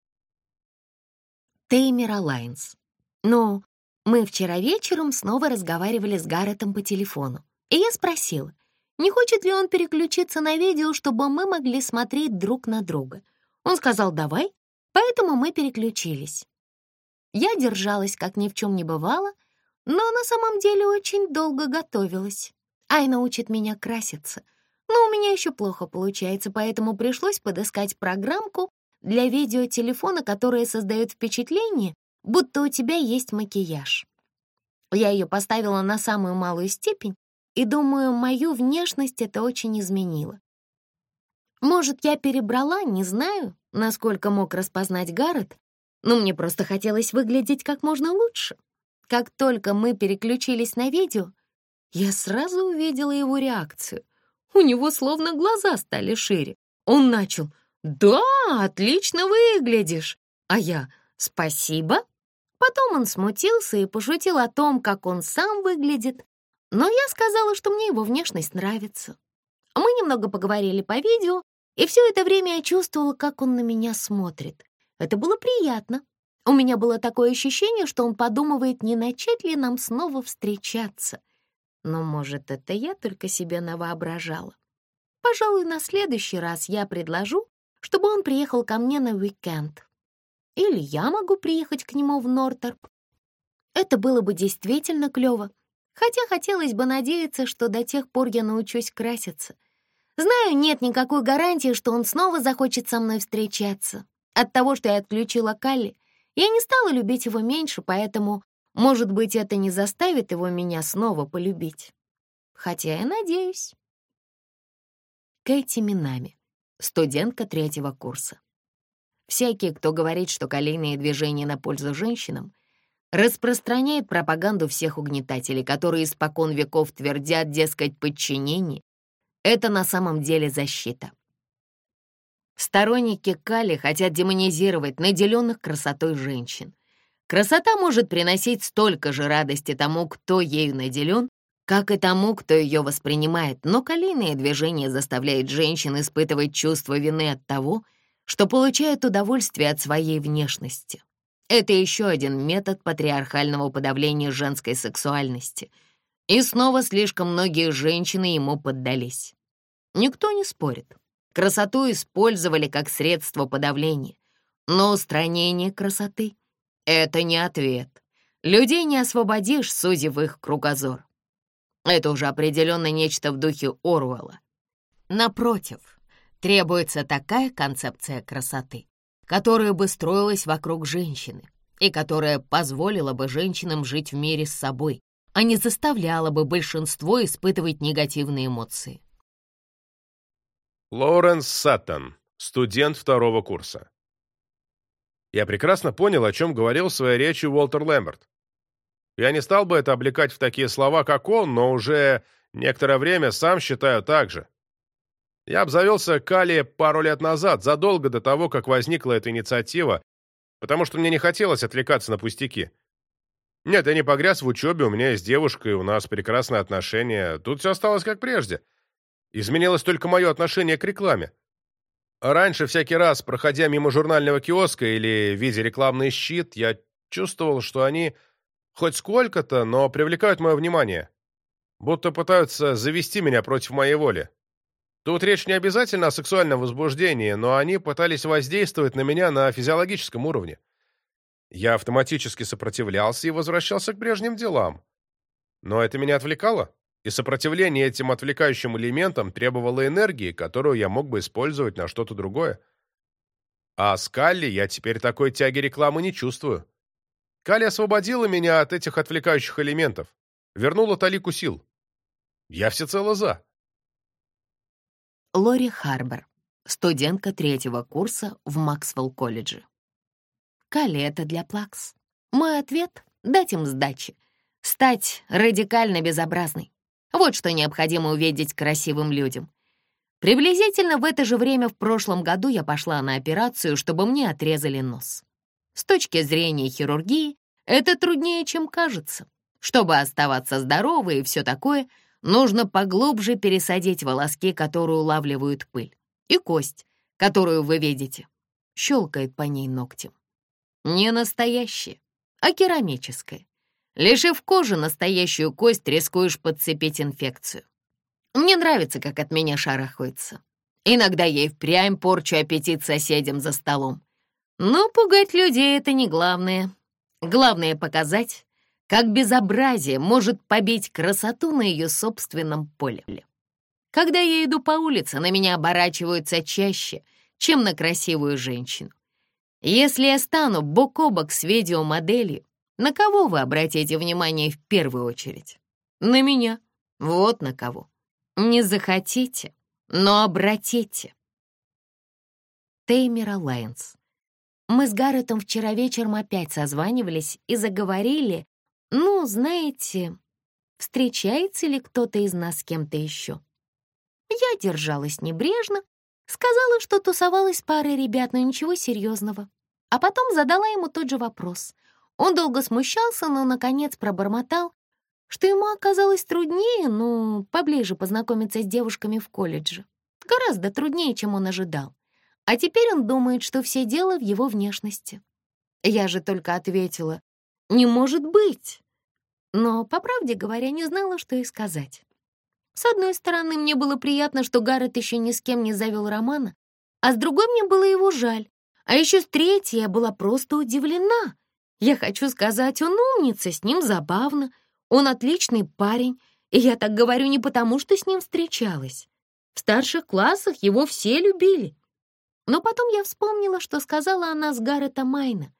Теймер Лайнс. Ну, мы вчера вечером снова разговаривали с Гарретом по телефону, и я спросила, не хочет ли он переключиться на видео, чтобы мы могли смотреть друг на друга — он сказал «давай», поэтому мы переключились. Я держалась, как ни в чем не бывало, но на самом деле очень долго готовилась. Айна учит меня краситься, но у меня еще плохо получается, поэтому пришлось подыскать программку для видеотелефона, которая создает впечатление, будто у тебя есть макияж. Я ее поставила на самую малую степень, и, думаю, мою внешность это очень изменило. Может, я перебрала, не знаю, насколько мог распознать Гаррет, но мне просто хотелось выглядеть как можно лучше. Как только мы переключились на видео, я сразу увидела его реакцию. У него словно глаза стали шире. Он начал «Да, отлично выглядишь!» А я «Спасибо!» Потом он смутился и пошутил о том, как он сам выглядит, но я сказала, что мне его внешность нравится. Мы немного поговорили по видео, и все это время я чувствовала, как он на меня смотрит. Это было приятно. У меня было такое ощущение, что он подумывает, не начать ли нам снова встречаться. Но, может, это я только себе навоображала. Пожалуй, на следующий раз я предложу, чтобы он приехал ко мне на уикенд. Или я могу приехать к нему в Нортерп. Это было бы действительно клёво. Хотя хотелось бы надеяться, что до тех пор я научусь краситься. Знаю, нет никакой гарантии, что он снова захочет со мной встречаться. От того, что я отключила Калли, я не стала любить его меньше, поэтому, может быть, это не заставит его меня снова полюбить. Хотя я надеюсь. Кэти Минами, студентка третьего курса. Всякий, кто говорит, что колейные движения на пользу женщинам, распространяет пропаганду всех угнетателей, которые испокон веков твердят, дескать, подчинение это на самом деле защита. Сторонники Кали хотят демонизировать наделенных красотой женщин. Красота может приносить столько же радости тому, кто ею наделен, как и тому, кто ее воспринимает, но калийное движение заставляет женщин испытывать чувство вины от того, что получают удовольствие от своей внешности. Это еще один метод патриархального подавления женской сексуальности — и снова слишком многие женщины ему поддались. Никто не спорит. Красоту использовали как средство подавления. Но устранение красоты — это не ответ. Людей не освободишь, сузив их кругозор. Это уже определенно нечто в духе Оруэлла. Напротив, требуется такая концепция красоты, которая бы строилась вокруг женщины и которая позволила бы женщинам жить в мире с собой, а не заставляла бы большинство испытывать негативные эмоции. Лоуренс Саттон, студент второго курса. Я прекрасно понял, о чем говорил в своей речи Уолтер Лэмберт. Я не стал бы это облекать в такие слова, как он, но уже некоторое время сам считаю так же. Я обзавелся Кали пару лет назад, задолго до того, как возникла эта инициатива, потому что мне не хотелось отвлекаться на пустяки. Нет, я не погряз в учебе, у меня есть девушка, и у нас прекрасные отношения. Тут все осталось как прежде. Изменилось только мое отношение к рекламе. Раньше, всякий раз, проходя мимо журнального киоска или видя рекламный щит, я чувствовал, что они хоть сколько-то, но привлекают мое внимание. Будто пытаются завести меня против моей воли. Тут речь не обязательно о сексуальном возбуждении, но они пытались воздействовать на меня на физиологическом уровне. Я автоматически сопротивлялся и возвращался к прежним делам. Но это меня отвлекало, и сопротивление этим отвлекающим элементам требовало энергии, которую я мог бы использовать на что-то другое. А с Калли я теперь такой тяги рекламы не чувствую. Калли освободила меня от этих отвлекающих элементов, вернула талику сил. Я всецело за. Лори Харбор, студентка третьего курса в Максвелл-колледже. Калета для плакс. Мой ответ — дать им сдачи. Стать радикально безобразной. Вот что необходимо увидеть красивым людям. Приблизительно в это же время в прошлом году я пошла на операцию, чтобы мне отрезали нос. С точки зрения хирургии это труднее, чем кажется. Чтобы оставаться здоровой и все такое — Нужно поглубже пересадить волоски, которые улавливают пыль, и кость, которую вы видите. Щелкает по ней ногтем. Не настоящая, а керамическая. Лишив кожи настоящую кость, рискуешь подцепить инфекцию. Мне нравится, как от меня шарахается. Иногда я и впрямь порчу аппетит соседям за столом. Но пугать людей — это не главное. Главное — показать, как безобразие может побить красоту на ее собственном поле. Когда я иду по улице, на меня оборачиваются чаще, чем на красивую женщину. Если я стану бок о бок с видеомоделью, на кого вы обратите внимание в первую очередь? На меня. Вот на кого. Не захотите, но обратите. Теймера Лайнс. Мы с Гарретом вчера вечером опять созванивались и заговорили ну, знаете, встречается ли кто-то из нас с кем-то еще? Я держалась небрежно, сказала, что тусовалась парой ребят, но ничего серьезного. А потом задала ему тот же вопрос. Он долго смущался, но, наконец, пробормотал, что ему оказалось труднее, ну, поближе познакомиться с девушками в колледже. Гораздо труднее, чем он ожидал. А теперь он думает, что все дело в его внешности. Я же только ответила, «Не может быть!» но, по правде говоря, не знала, что и сказать. С одной стороны, мне было приятно, что Гаррет еще ни с кем не завел романа, а с другой мне было его жаль. А еще с третьей я была просто удивлена. Я хочу сказать, он умница, с ним забавно, он отличный парень, и я так говорю не потому, что с ним встречалась. В старших классах его все любили. Но потом я вспомнила, что сказала она с Гаррета Майна.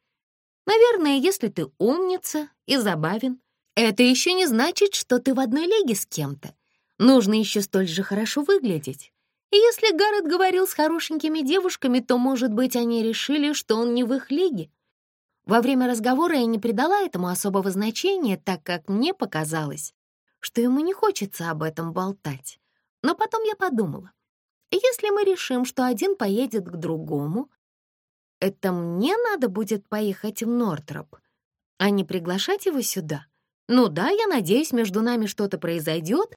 Наверное, если ты умница и забавен, это еще не значит, что ты в одной лиге с кем-то. Нужно еще столь же хорошо выглядеть. И если Гаррет говорил с хорошенькими девушками, то, может быть, они решили, что он не в их лиге. Во время разговора я не придала этому особого значения, так как мне показалось, что ему не хочется об этом болтать. Но потом я подумала, если мы решим, что один поедет к другому, это мне надо будет поехать в Нортроп, а не приглашать его сюда. Ну да, я надеюсь, между нами что-то произойдет.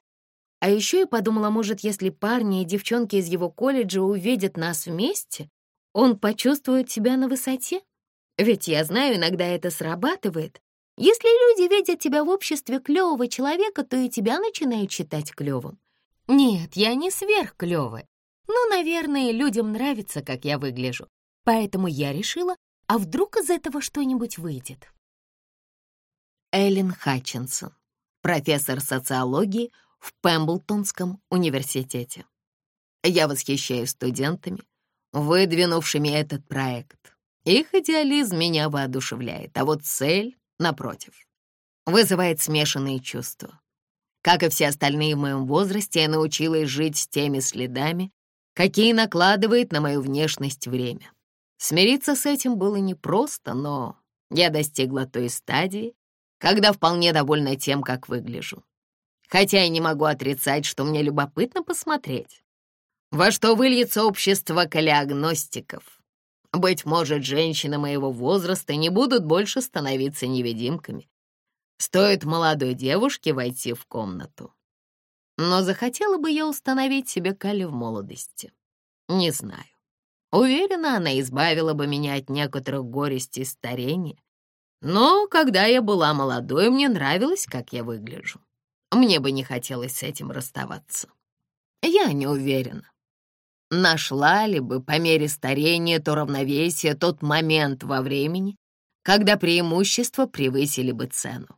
А еще я подумала, может, если парни и девчонки из его колледжа увидят нас вместе, он почувствует себя на высоте. Ведь я знаю, иногда это срабатывает. Если люди видят тебя в обществе клевого человека, то и тебя начинают считать клевым. Нет, я не сверхклевая. Ну, наверное, людям нравится, как я выгляжу. Поэтому я решила, а вдруг из этого что-нибудь выйдет. Эллен Хатчинсон, профессор социологии в Пемблтонском университете. Я восхищаюсь студентами, выдвинувшими этот проект. Их идеализм меня воодушевляет, а вот цель, напротив, вызывает смешанные чувства. Как и все остальные в моем возрасте, я научилась жить с теми следами, какие накладывает на мою внешность время. Смириться с этим было непросто, но я достигла той стадии, когда вполне довольна тем, как выгляжу. Хотя я не могу отрицать, что мне любопытно посмотреть, во что выльется общество калиагностиков. Быть может, женщины моего возраста не будут больше становиться невидимками. Стоит молодой девушке войти в комнату. Но захотела бы я установить себе Кали в молодости. Не знаю. Уверена, она избавила бы меня от некоторых горестей старения. Но когда я была молодой, мне нравилось, как я выгляжу. Мне бы не хотелось с этим расставаться. Я не уверена. Нашла ли бы по мере старения то равновесие, тот момент во времени, когда преимущества превысили бы цену.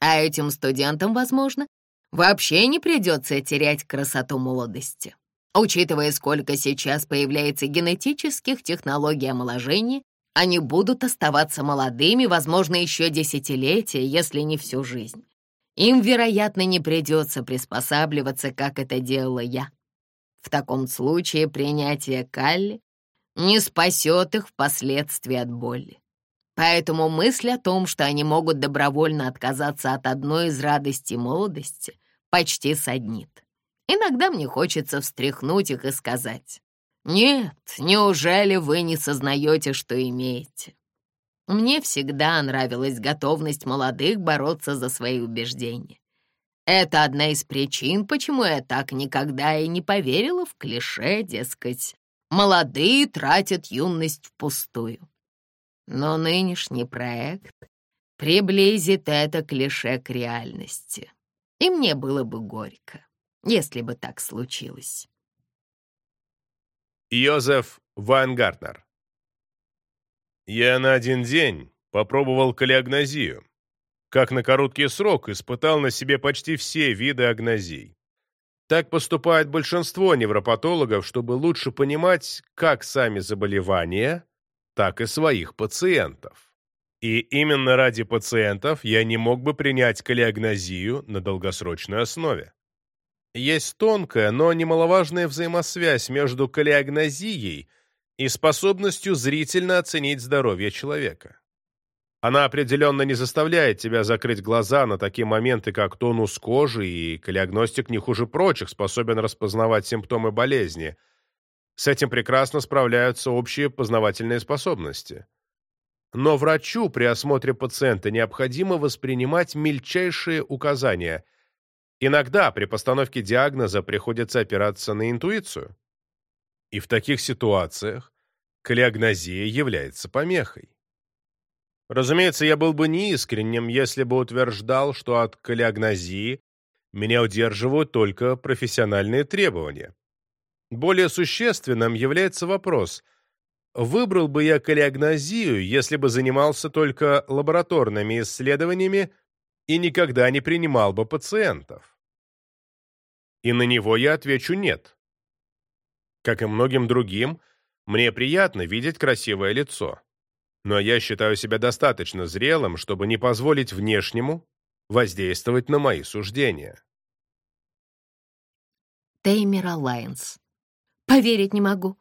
А этим студентам, возможно, вообще не придется терять красоту молодости. Учитывая, сколько сейчас появляется генетических технологий омоложения, они будут оставаться молодыми, возможно, еще десятилетия, если не всю жизнь. Им, вероятно, не придется приспосабливаться, как это делала я. В таком случае принятие Калли не спасет их впоследствии от боли. Поэтому мысль о том, что они могут добровольно отказаться от одной из радостей молодости, почти соднит. Иногда мне хочется встряхнуть их и сказать, «Нет, неужели вы не сознаете, что имеете?» Мне всегда нравилась готовность молодых бороться за свои убеждения. Это одна из причин, почему я так никогда и не поверила в клише, дескать, молодые тратят юность впустую. Но нынешний проект приблизит это клише к реальности. И мне было бы горько, если бы так случилось. Йозеф Вайнгартнер Я на один день попробовал калиагнозию. Как на короткий срок испытал на себе почти все виды агнозий. Так поступает большинство невропатологов, чтобы лучше понимать как сами заболевания, так и своих пациентов. И именно ради пациентов я не мог бы принять калиагнозию на долгосрочной основе. Есть тонкая, но немаловажная взаимосвязь между калиагнозией и способностью зрительно оценить здоровье человека. Она определенно не заставляет тебя закрыть глаза на такие моменты, как тонус кожи, и калиагностик не хуже прочих способен распознавать симптомы болезни – с этим прекрасно справляются общие познавательные способности. Но врачу при осмотре пациента необходимо воспринимать мельчайшие указания. Иногда при постановке диагноза приходится опираться на интуицию. И в таких ситуациях калиагнозия является помехой. Разумеется, я был бы неискренним, если бы утверждал, что от калиагнозии меня удерживают только профессиональные требования. Более существенным является вопрос, выбрал бы я калиагнозию, если бы занимался только лабораторными исследованиями и никогда не принимал бы пациентов? И на него я отвечу «нет». Как и многим другим, мне приятно видеть красивое лицо. Но я считаю себя достаточно зрелым, чтобы не позволить внешнему воздействовать на мои суждения. Теймер Алайенс Поверить не могу.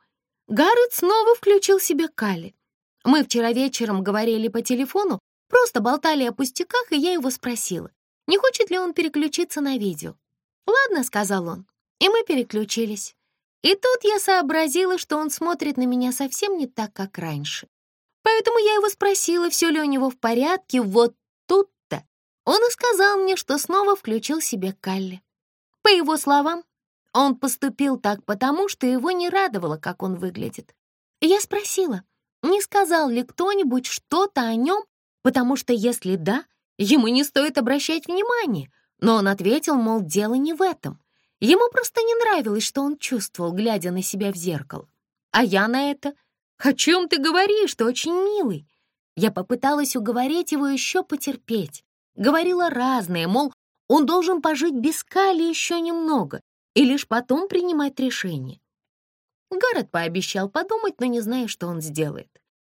Гаррет снова включил себе Кали. Мы вчера вечером говорили по телефону, просто болтали о пустяках, и я его спросила, не хочет ли он переключиться на видео. «Ладно», — сказал он, и мы переключились. И тут я сообразила, что он смотрит на меня совсем не так, как раньше. Поэтому я его спросила, все ли у него в порядке, вот тут-то. Он и сказал мне, что снова включил себе Калли. По его словам, он поступил так потому, что его не радовало, как он выглядит. я спросила, не сказал ли кто-нибудь что-то о нем, потому что если да, ему не стоит обращать внимания. Но он ответил, мол, дело не в этом. Ему просто не нравилось, что он чувствовал, глядя на себя в зеркало. А я на это «О чем ты говоришь? Ты очень милый». Я попыталась уговорить его еще потерпеть, Говорила разное, мол, он должен пожить без Кали еще немного и лишь потом принимать решение. Гаррет пообещал подумать, но не зная, что он сделает.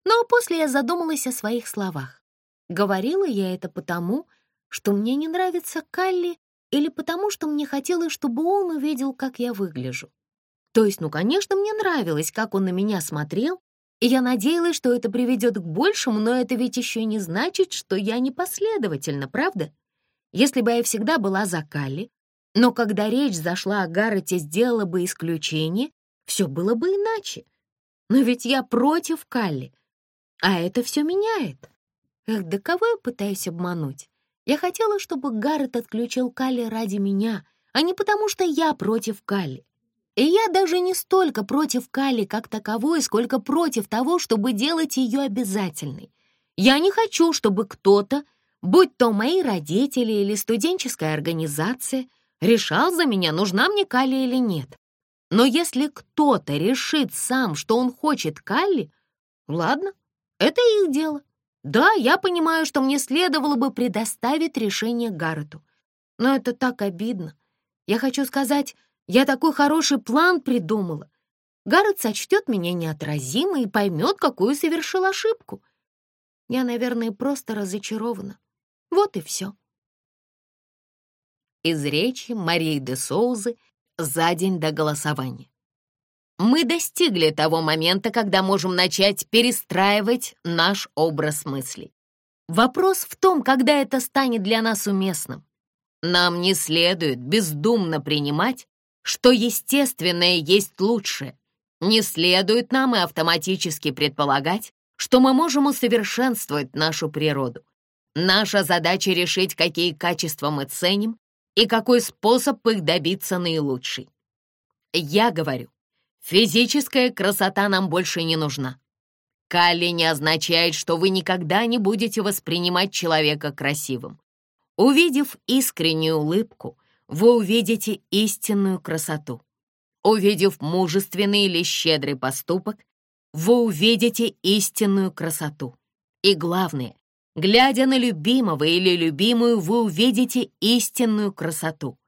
Но после я задумалась о своих словах. Говорила я это потому, что мне не нравится Калли или потому, что мне хотелось, чтобы он увидел, как я выгляжу. То есть, ну, конечно, мне нравилось, как он на меня смотрел, я надеялась, что это приведет к большему, но это ведь еще не значит, что я непоследовательна, правда? Если бы я всегда была за Калли, но когда речь зашла о Гаррете, сделала бы исключение, все было бы иначе. Но ведь я против Калли, а это все меняет. Эх, да кого я пытаюсь обмануть? Я хотела, чтобы Гаррет отключил Калли ради меня, а не потому, что я против Калли. И я даже не столько против Калли как таковой, сколько против того, чтобы делать ее обязательной. Я не хочу, чтобы кто-то, будь то мои родители или студенческая организация, решал за меня, нужна мне Калли или нет. Но если кто-то решит сам, что он хочет Калли, ладно, это их дело. Да, я понимаю, что мне следовало бы предоставить решение Гаррету. Но это так обидно. Я хочу сказать, я такой хороший план придумала. Гаррет сочтет меня неотразимо и поймет, какую совершил ошибку. Я, наверное, просто разочарована. Вот и все. Из речи Марии де Соузы за день до голосования. Мы достигли того момента, когда можем начать перестраивать наш образ мыслей. Вопрос в том, когда это станет для нас уместным. Нам не следует бездумно принимать, что естественное есть лучшее. Не следует нам и автоматически предполагать, что мы можем усовершенствовать нашу природу. Наша задача решить, какие качества мы ценим и какой способ их добиться наилучший. Я говорю, физическая красота нам больше не нужна. Калли не означает, что вы никогда не будете воспринимать человека красивым. Увидев искреннюю улыбку, вы увидите истинную красоту. Увидев мужественный или щедрый поступок, вы увидите истинную красоту. И главное, глядя на любимого или любимую, вы увидите истинную красоту.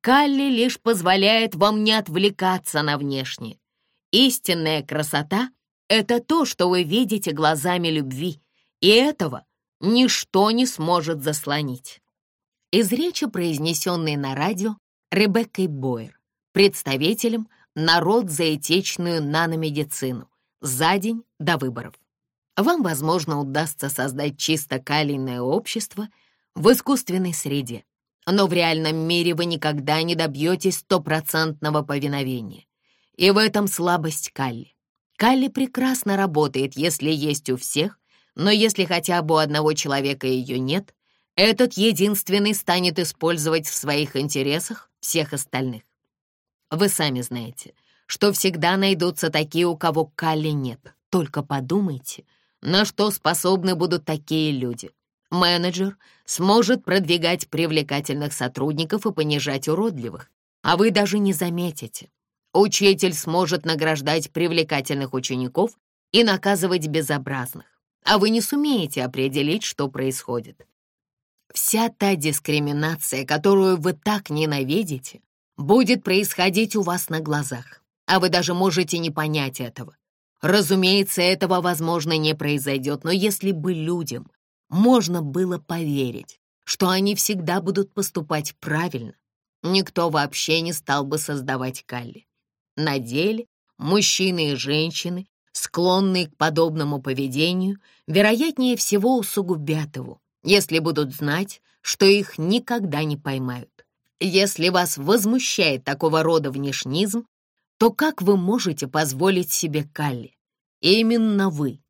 Калли лишь позволяет вам не отвлекаться на внешнее. Истинная красота — это то, что вы видите глазами любви, и этого ничто не сможет заслонить из речи, произнесенной на радио Ребеккой Бойер, представителем «Народ за этичную наномедицину» за день до выборов. Вам, возможно, удастся создать чисто калийное общество в искусственной среде, но в реальном мире вы никогда не добьетесь стопроцентного повиновения. И в этом слабость Калли. Калли прекрасно работает, если есть у всех, но если хотя бы у одного человека ее нет, этот единственный станет использовать в своих интересах всех остальных. Вы сами знаете, что всегда найдутся такие, у кого Калли нет. Только подумайте, на что способны будут такие люди. Менеджер сможет продвигать привлекательных сотрудников и понижать уродливых, а вы даже не заметите. Учитель сможет награждать привлекательных учеников и наказывать безобразных, а вы не сумеете определить, что происходит. Вся та дискриминация, которую вы так ненавидите, будет происходить у вас на глазах, а вы даже можете не понять этого. Разумеется, этого, возможно, не произойдет, но если бы людям можно было поверить, что они всегда будут поступать правильно, никто вообще не стал бы создавать Калли. На деле мужчины и женщины, склонные к подобному поведению, вероятнее всего усугубят его, если будут знать, что их никогда не поймают. Если вас возмущает такого рода внешнизм, то как вы можете позволить себе Калли? Именно вы,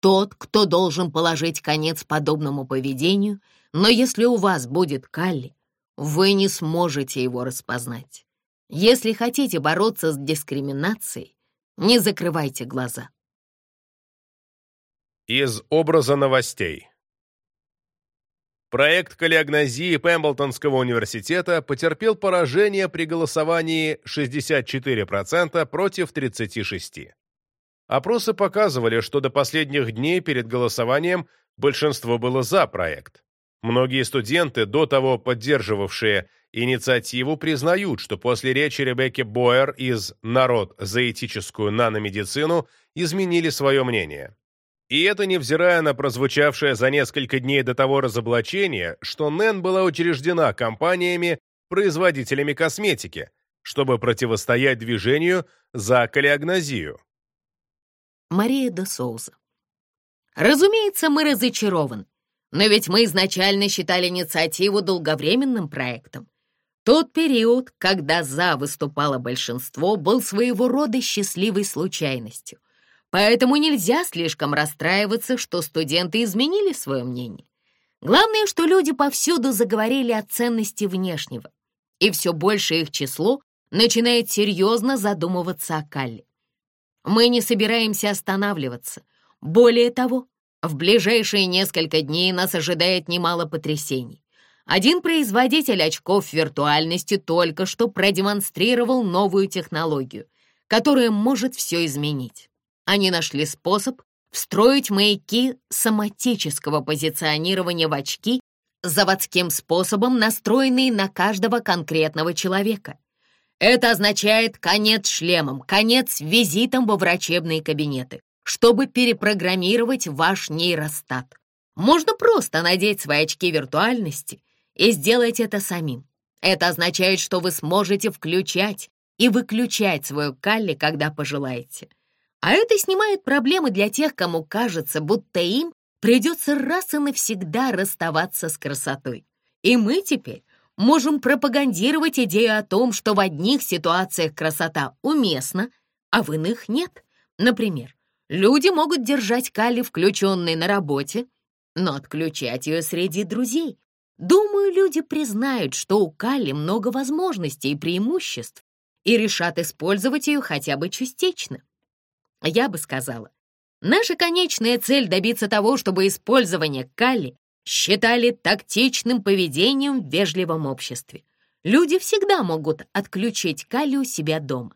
тот, кто должен положить конец подобному поведению, но если у вас будет Калли, вы не сможете его распознать. Если хотите бороться с дискриминацией, не закрывайте глаза. Из образа новостей. Проект калиогнозии Пемблтонского университета потерпел поражение при голосовании 64% против 36%. Опросы показывали, что до последних дней перед голосованием большинство было за проект. Многие студенты, до того поддерживавшие инициативу, признают, что после речи Ребекки Бойер из «Народ за этическую наномедицину» изменили свое мнение. И это невзирая на прозвучавшее за несколько дней до того разоблачение, что НЭН была учреждена компаниями-производителями косметики, чтобы противостоять движению за калиагнозию. Мария де Соуза. Разумеется, мы разочарованы, но ведь мы изначально считали инициативу долговременным проектом. Тот период, когда «за» выступало большинство, был своего рода счастливой случайностью. Поэтому нельзя слишком расстраиваться, что студенты изменили свое мнение. Главное, что люди повсюду заговорили о ценности внешнего, и все больше их число начинает серьезно задумываться о Калле. Мы не собираемся останавливаться. Более того, в ближайшие несколько дней нас ожидает немало потрясений. Один производитель очков виртуальности только что продемонстрировал новую технологию, которая может все изменить. Они нашли способ встроить маяки соматического позиционирования в очки заводским способом, настроенные на каждого конкретного человека. Это означает конец шлемам, конец визитам во врачебные кабинеты, чтобы перепрограммировать ваш нейростат. Можно просто надеть свои очки виртуальности и сделать это самим. Это означает, что вы сможете включать и выключать свою калли, когда пожелаете. А это снимает проблемы для тех, кому кажется, будто им придется раз и навсегда расставаться с красотой. И мы теперь можем пропагандировать идею о том, что в одних ситуациях красота уместна, а в иных нет. Например, люди могут держать Калли включенной на работе, но отключать ее среди друзей. Думаю, люди признают, что у Калли много возможностей и преимуществ и решат использовать ее хотя бы частично. Я бы сказала, наша конечная цель добиться того, чтобы использование калли считали тактичным поведением в вежливом обществе. Люди всегда могут отключить калли у себя дома.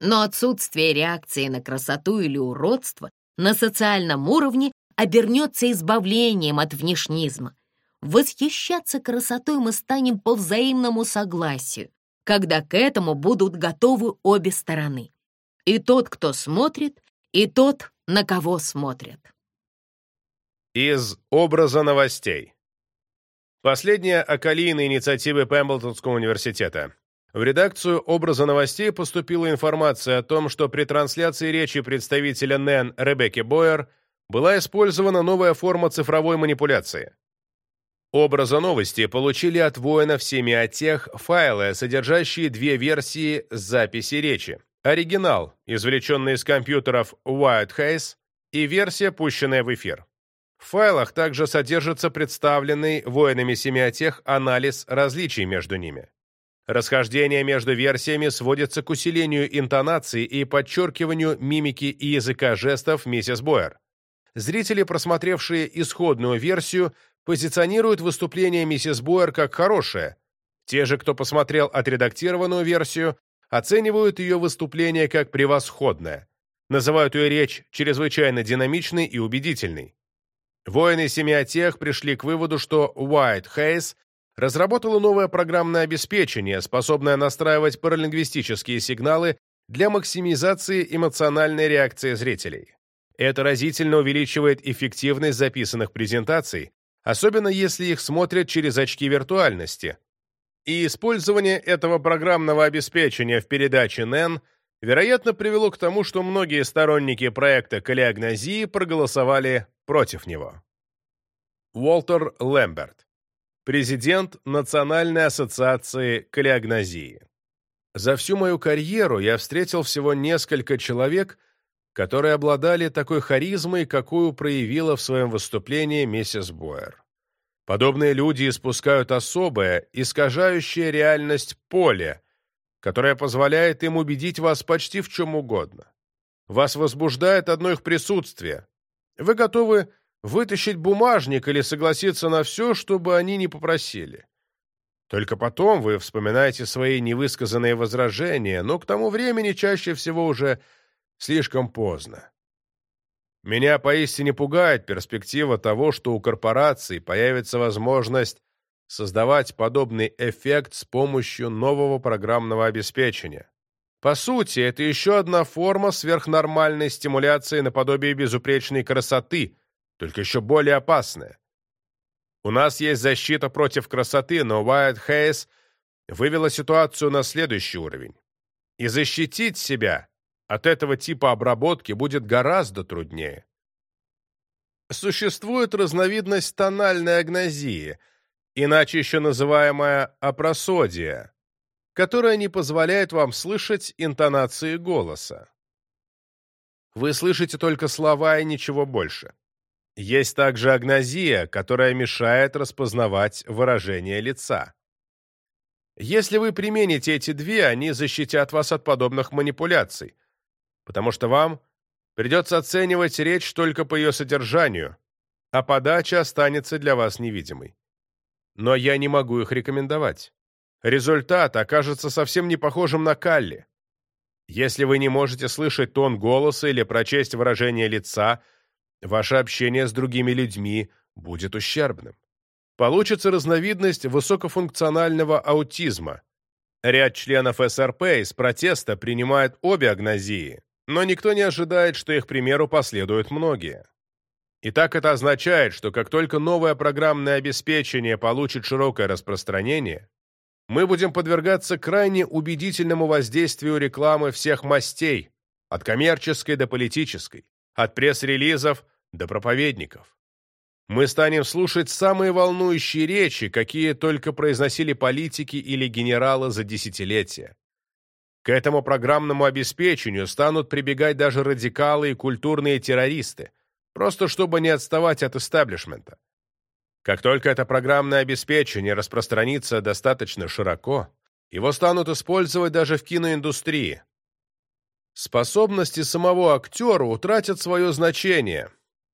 Но отсутствие реакции на красоту или уродство на социальном уровне обернется избавлением от внешнизма. Восхищаться красотой мы станем по взаимному согласию, когда к этому будут готовы обе стороны. И тот, кто смотрит, и тот, на кого смотрят. Из образа новостей. Последняя околийная инициативы Пемблтонского университета. В редакцию образа новостей поступила информация о том, что при трансляции речи представителя НЭН Ребекки Бойер была использована новая форма цифровой манипуляции. Образа новости получили от воинов семиотех файлы, содержащие две версии записи речи. Оригинал, извлеченный из компьютеров Whitehaze, и версия, пущенная в эфир. В файлах также содержится представленный воинами семиотех анализ различий между ними. Расхождение между версиями сводится к усилению интонации и подчеркиванию мимики и языка жестов миссис Бойер. Зрители, просмотревшие исходную версию, позиционируют выступление миссис Бойер как хорошее. Те же, кто посмотрел отредактированную версию, оценивают ее выступление как превосходное, называют ее речь чрезвычайно динамичной и убедительной. Воины семиотех пришли к выводу, что White Hayes разработала новое программное обеспечение, способное настраивать паралингвистические сигналы для максимизации эмоциональной реакции зрителей. Это разительно увеличивает эффективность записанных презентаций, особенно если их смотрят через очки виртуальности, и использование этого программного обеспечения в передаче NEN, вероятно, привело к тому, что многие сторонники проекта калиагнозии проголосовали против него. Уолтер Лэмберт, президент Национальной ассоциации калиагнозии. За всю мою карьеру я встретил всего несколько человек, которые обладали такой харизмой, какую проявила в своем выступлении миссис Бойер. Подобные люди испускают особое, искажающее реальность поле, которое позволяет им убедить вас почти в чем угодно. Вас возбуждает одно их присутствие. Вы готовы вытащить бумажник или согласиться на все, чтобы они не попросили. Только потом вы вспоминаете свои невысказанные возражения, но к тому времени чаще всего уже слишком поздно. Меня поистине пугает перспектива того, что у корпораций появится возможность создавать подобный эффект с помощью нового программного обеспечения. По сути, это еще одна форма сверхнормальной стимуляции наподобие безупречной красоты, только еще более опасная. У нас есть защита против красоты, но Уайт Хейс вывела ситуацию на следующий уровень. И защитить себя от этого типа обработки будет гораздо труднее. Существует разновидность тональной агнозии, иначе еще называемая апросодия, которая не позволяет вам слышать интонации голоса. Вы слышите только слова и ничего больше. Есть также агнозия, которая мешает распознавать выражение лица. Если вы примените эти две, они защитят вас от подобных манипуляций, потому что вам придется оценивать речь только по ее содержанию, а подача останется для вас невидимой. Но я не могу их рекомендовать. Результат окажется совсем не похожим на Калли. Если вы не можете слышать тон голоса или прочесть выражение лица, ваше общение с другими людьми будет ущербным. Получится разновидность высокофункционального аутизма. Ряд членов СРП из протеста принимают обе агнозии, но никто не ожидает, что их примеру последуют многие. Итак, это означает, что как только новое программное обеспечение получит широкое распространение, мы будем подвергаться крайне убедительному воздействию рекламы всех мастей, от коммерческой до политической, от пресс-релизов до проповедников. Мы станем слушать самые волнующие речи, какие только произносили политики или генералы за десятилетия. К этому программному обеспечению станут прибегать даже радикалы и культурные террористы, просто чтобы не отставать от истеблишмента. Как только это программное обеспечение распространится достаточно широко, его станут использовать даже в киноиндустрии. Способности самого актера утратят свое значение,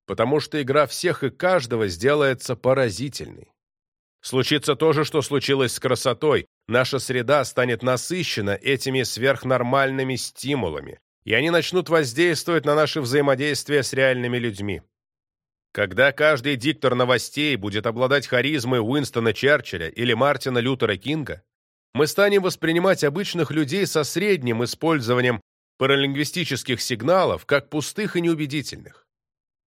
потому что игра всех и каждого сделается поразительной. Случится то же, что случилось с красотой, наша среда станет насыщена этими сверхнормальными стимулами, и они начнут воздействовать на наше взаимодействие с реальными людьми. Когда каждый диктор новостей будет обладать харизмой Уинстона Черчилля или Мартина Лютера Кинга, мы станем воспринимать обычных людей со средним использованием паралингвистических сигналов как пустых и неубедительных.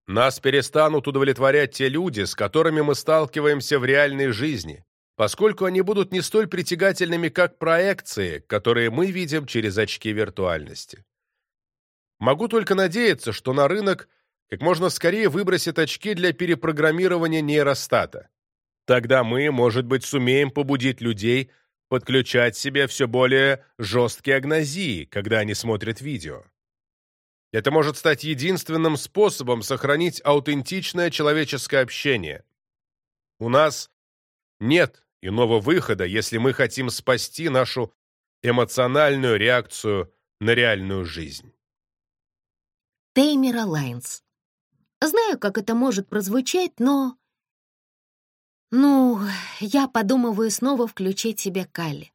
Нас перестанут удовлетворять те люди, с которыми мы сталкиваемся в реальной жизни, поскольку они будут не столь притягательными, как проекции, которые мы видим через очки виртуальности. Могу только надеяться, что на рынок как можно скорее выбросят очки для перепрограммирования нейростата. Тогда мы, может быть, сумеем побудить людей подключать себе все более жесткие агнозии, когда они смотрят видео. Это может стать единственным способом сохранить аутентичное человеческое общение. У нас нет иного выхода, если мы хотим спасти нашу эмоциональную реакцию на реальную жизнь. Теймера Лайнс. Знаю, как это может прозвучать, но... Ну, я подумываю снова включить себе Калли.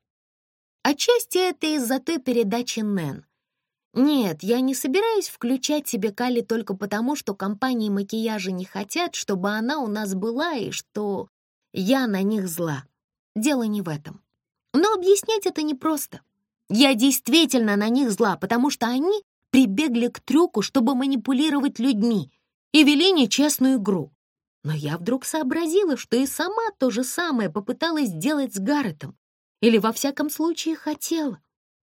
Отчасти это из-за той передачи Нэн. Нет, я не собираюсь включать себе Кали только потому, что компании макияжа не хотят, чтобы она у нас была и что я на них зла. Дело не в этом. Но объяснять это непросто. Я действительно на них зла, потому что они прибегли к трюку, чтобы манипулировать людьми и вели нечестную игру. Но я вдруг сообразила, что и сама то же самое попыталась сделать с Гарретом. Или во всяком случае хотела.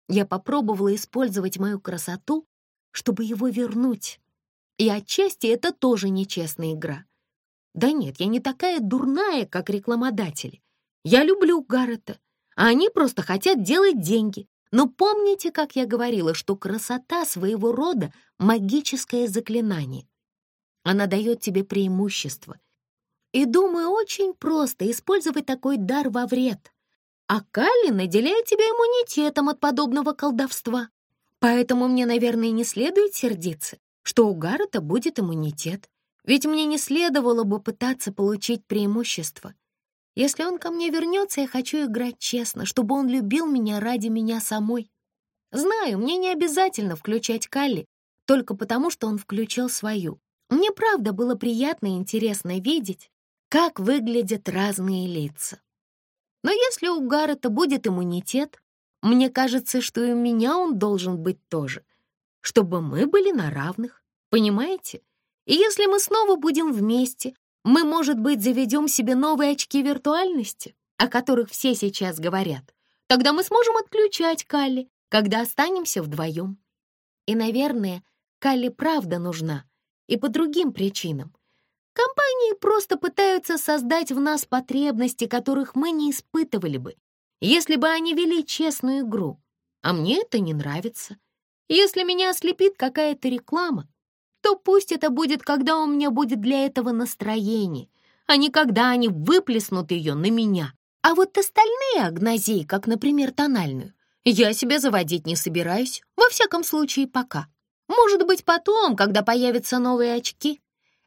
Я попробовала использовать мою красоту, чтобы его вернуть. И отчасти это тоже нечестная игра. Да нет, я не такая дурная, как рекламодатели. Я люблю Гаррета, а они просто хотят делать деньги. Но помните, как я говорила, что красота своего рода — магическое заклинание. Она дает тебе преимущество. И думаю, очень просто использовать такой дар во вред а Калли наделяет тебя иммунитетом от подобного колдовства. Поэтому мне, наверное, не следует сердиться, что у Гаррета будет иммунитет, ведь мне не следовало бы пытаться получить преимущество. Если он ко мне вернется, я хочу играть честно, чтобы он любил меня ради меня самой. Знаю, мне не обязательно включать Калли, только потому что он включил свою. Мне правда было приятно и интересно видеть, как выглядят разные лица. Но если у Гаррета будет иммунитет, мне кажется, что и у меня он должен быть тоже, чтобы мы были на равных, понимаете? И если мы снова будем вместе, мы, может быть, заведем себе новые очки виртуальности, о которых все сейчас говорят. Тогда мы сможем отключать Калли, когда останемся вдвоем. И, наверное, Калли правда нужна, и по другим причинам. Компании просто пытаются создать в нас потребности, которых мы не испытывали бы, если бы они вели честную игру. А мне это не нравится. Если меня ослепит какая-то реклама, то пусть это будет, когда у меня будет для этого настроение, а не когда они выплеснут ее на меня. А вот остальные агнозии, как, например, тональную, я себя заводить не собираюсь, во всяком случае, пока. Может быть, потом, когда появятся новые очки.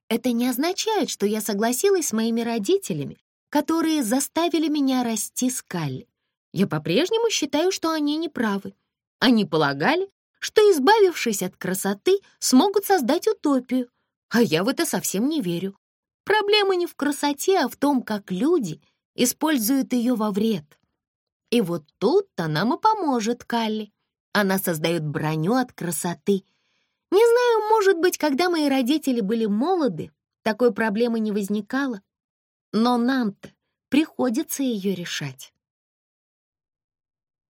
Это не означает, что я согласилась с моими родителями, которые заставили меня расти с Калли. Я по-прежнему считаю, что они не правы. Они полагали, что, избавившись от красоты, смогут создать утопию, а я в это совсем не верю. Проблема не в красоте, а в том, как люди используют ее во вред. И вот тут-то нам и поможет Калли. Она создает броню от красоты. Не знаю, может быть, когда мои родители были молоды, такой проблемы не возникало. Но нам-то приходится ее решать.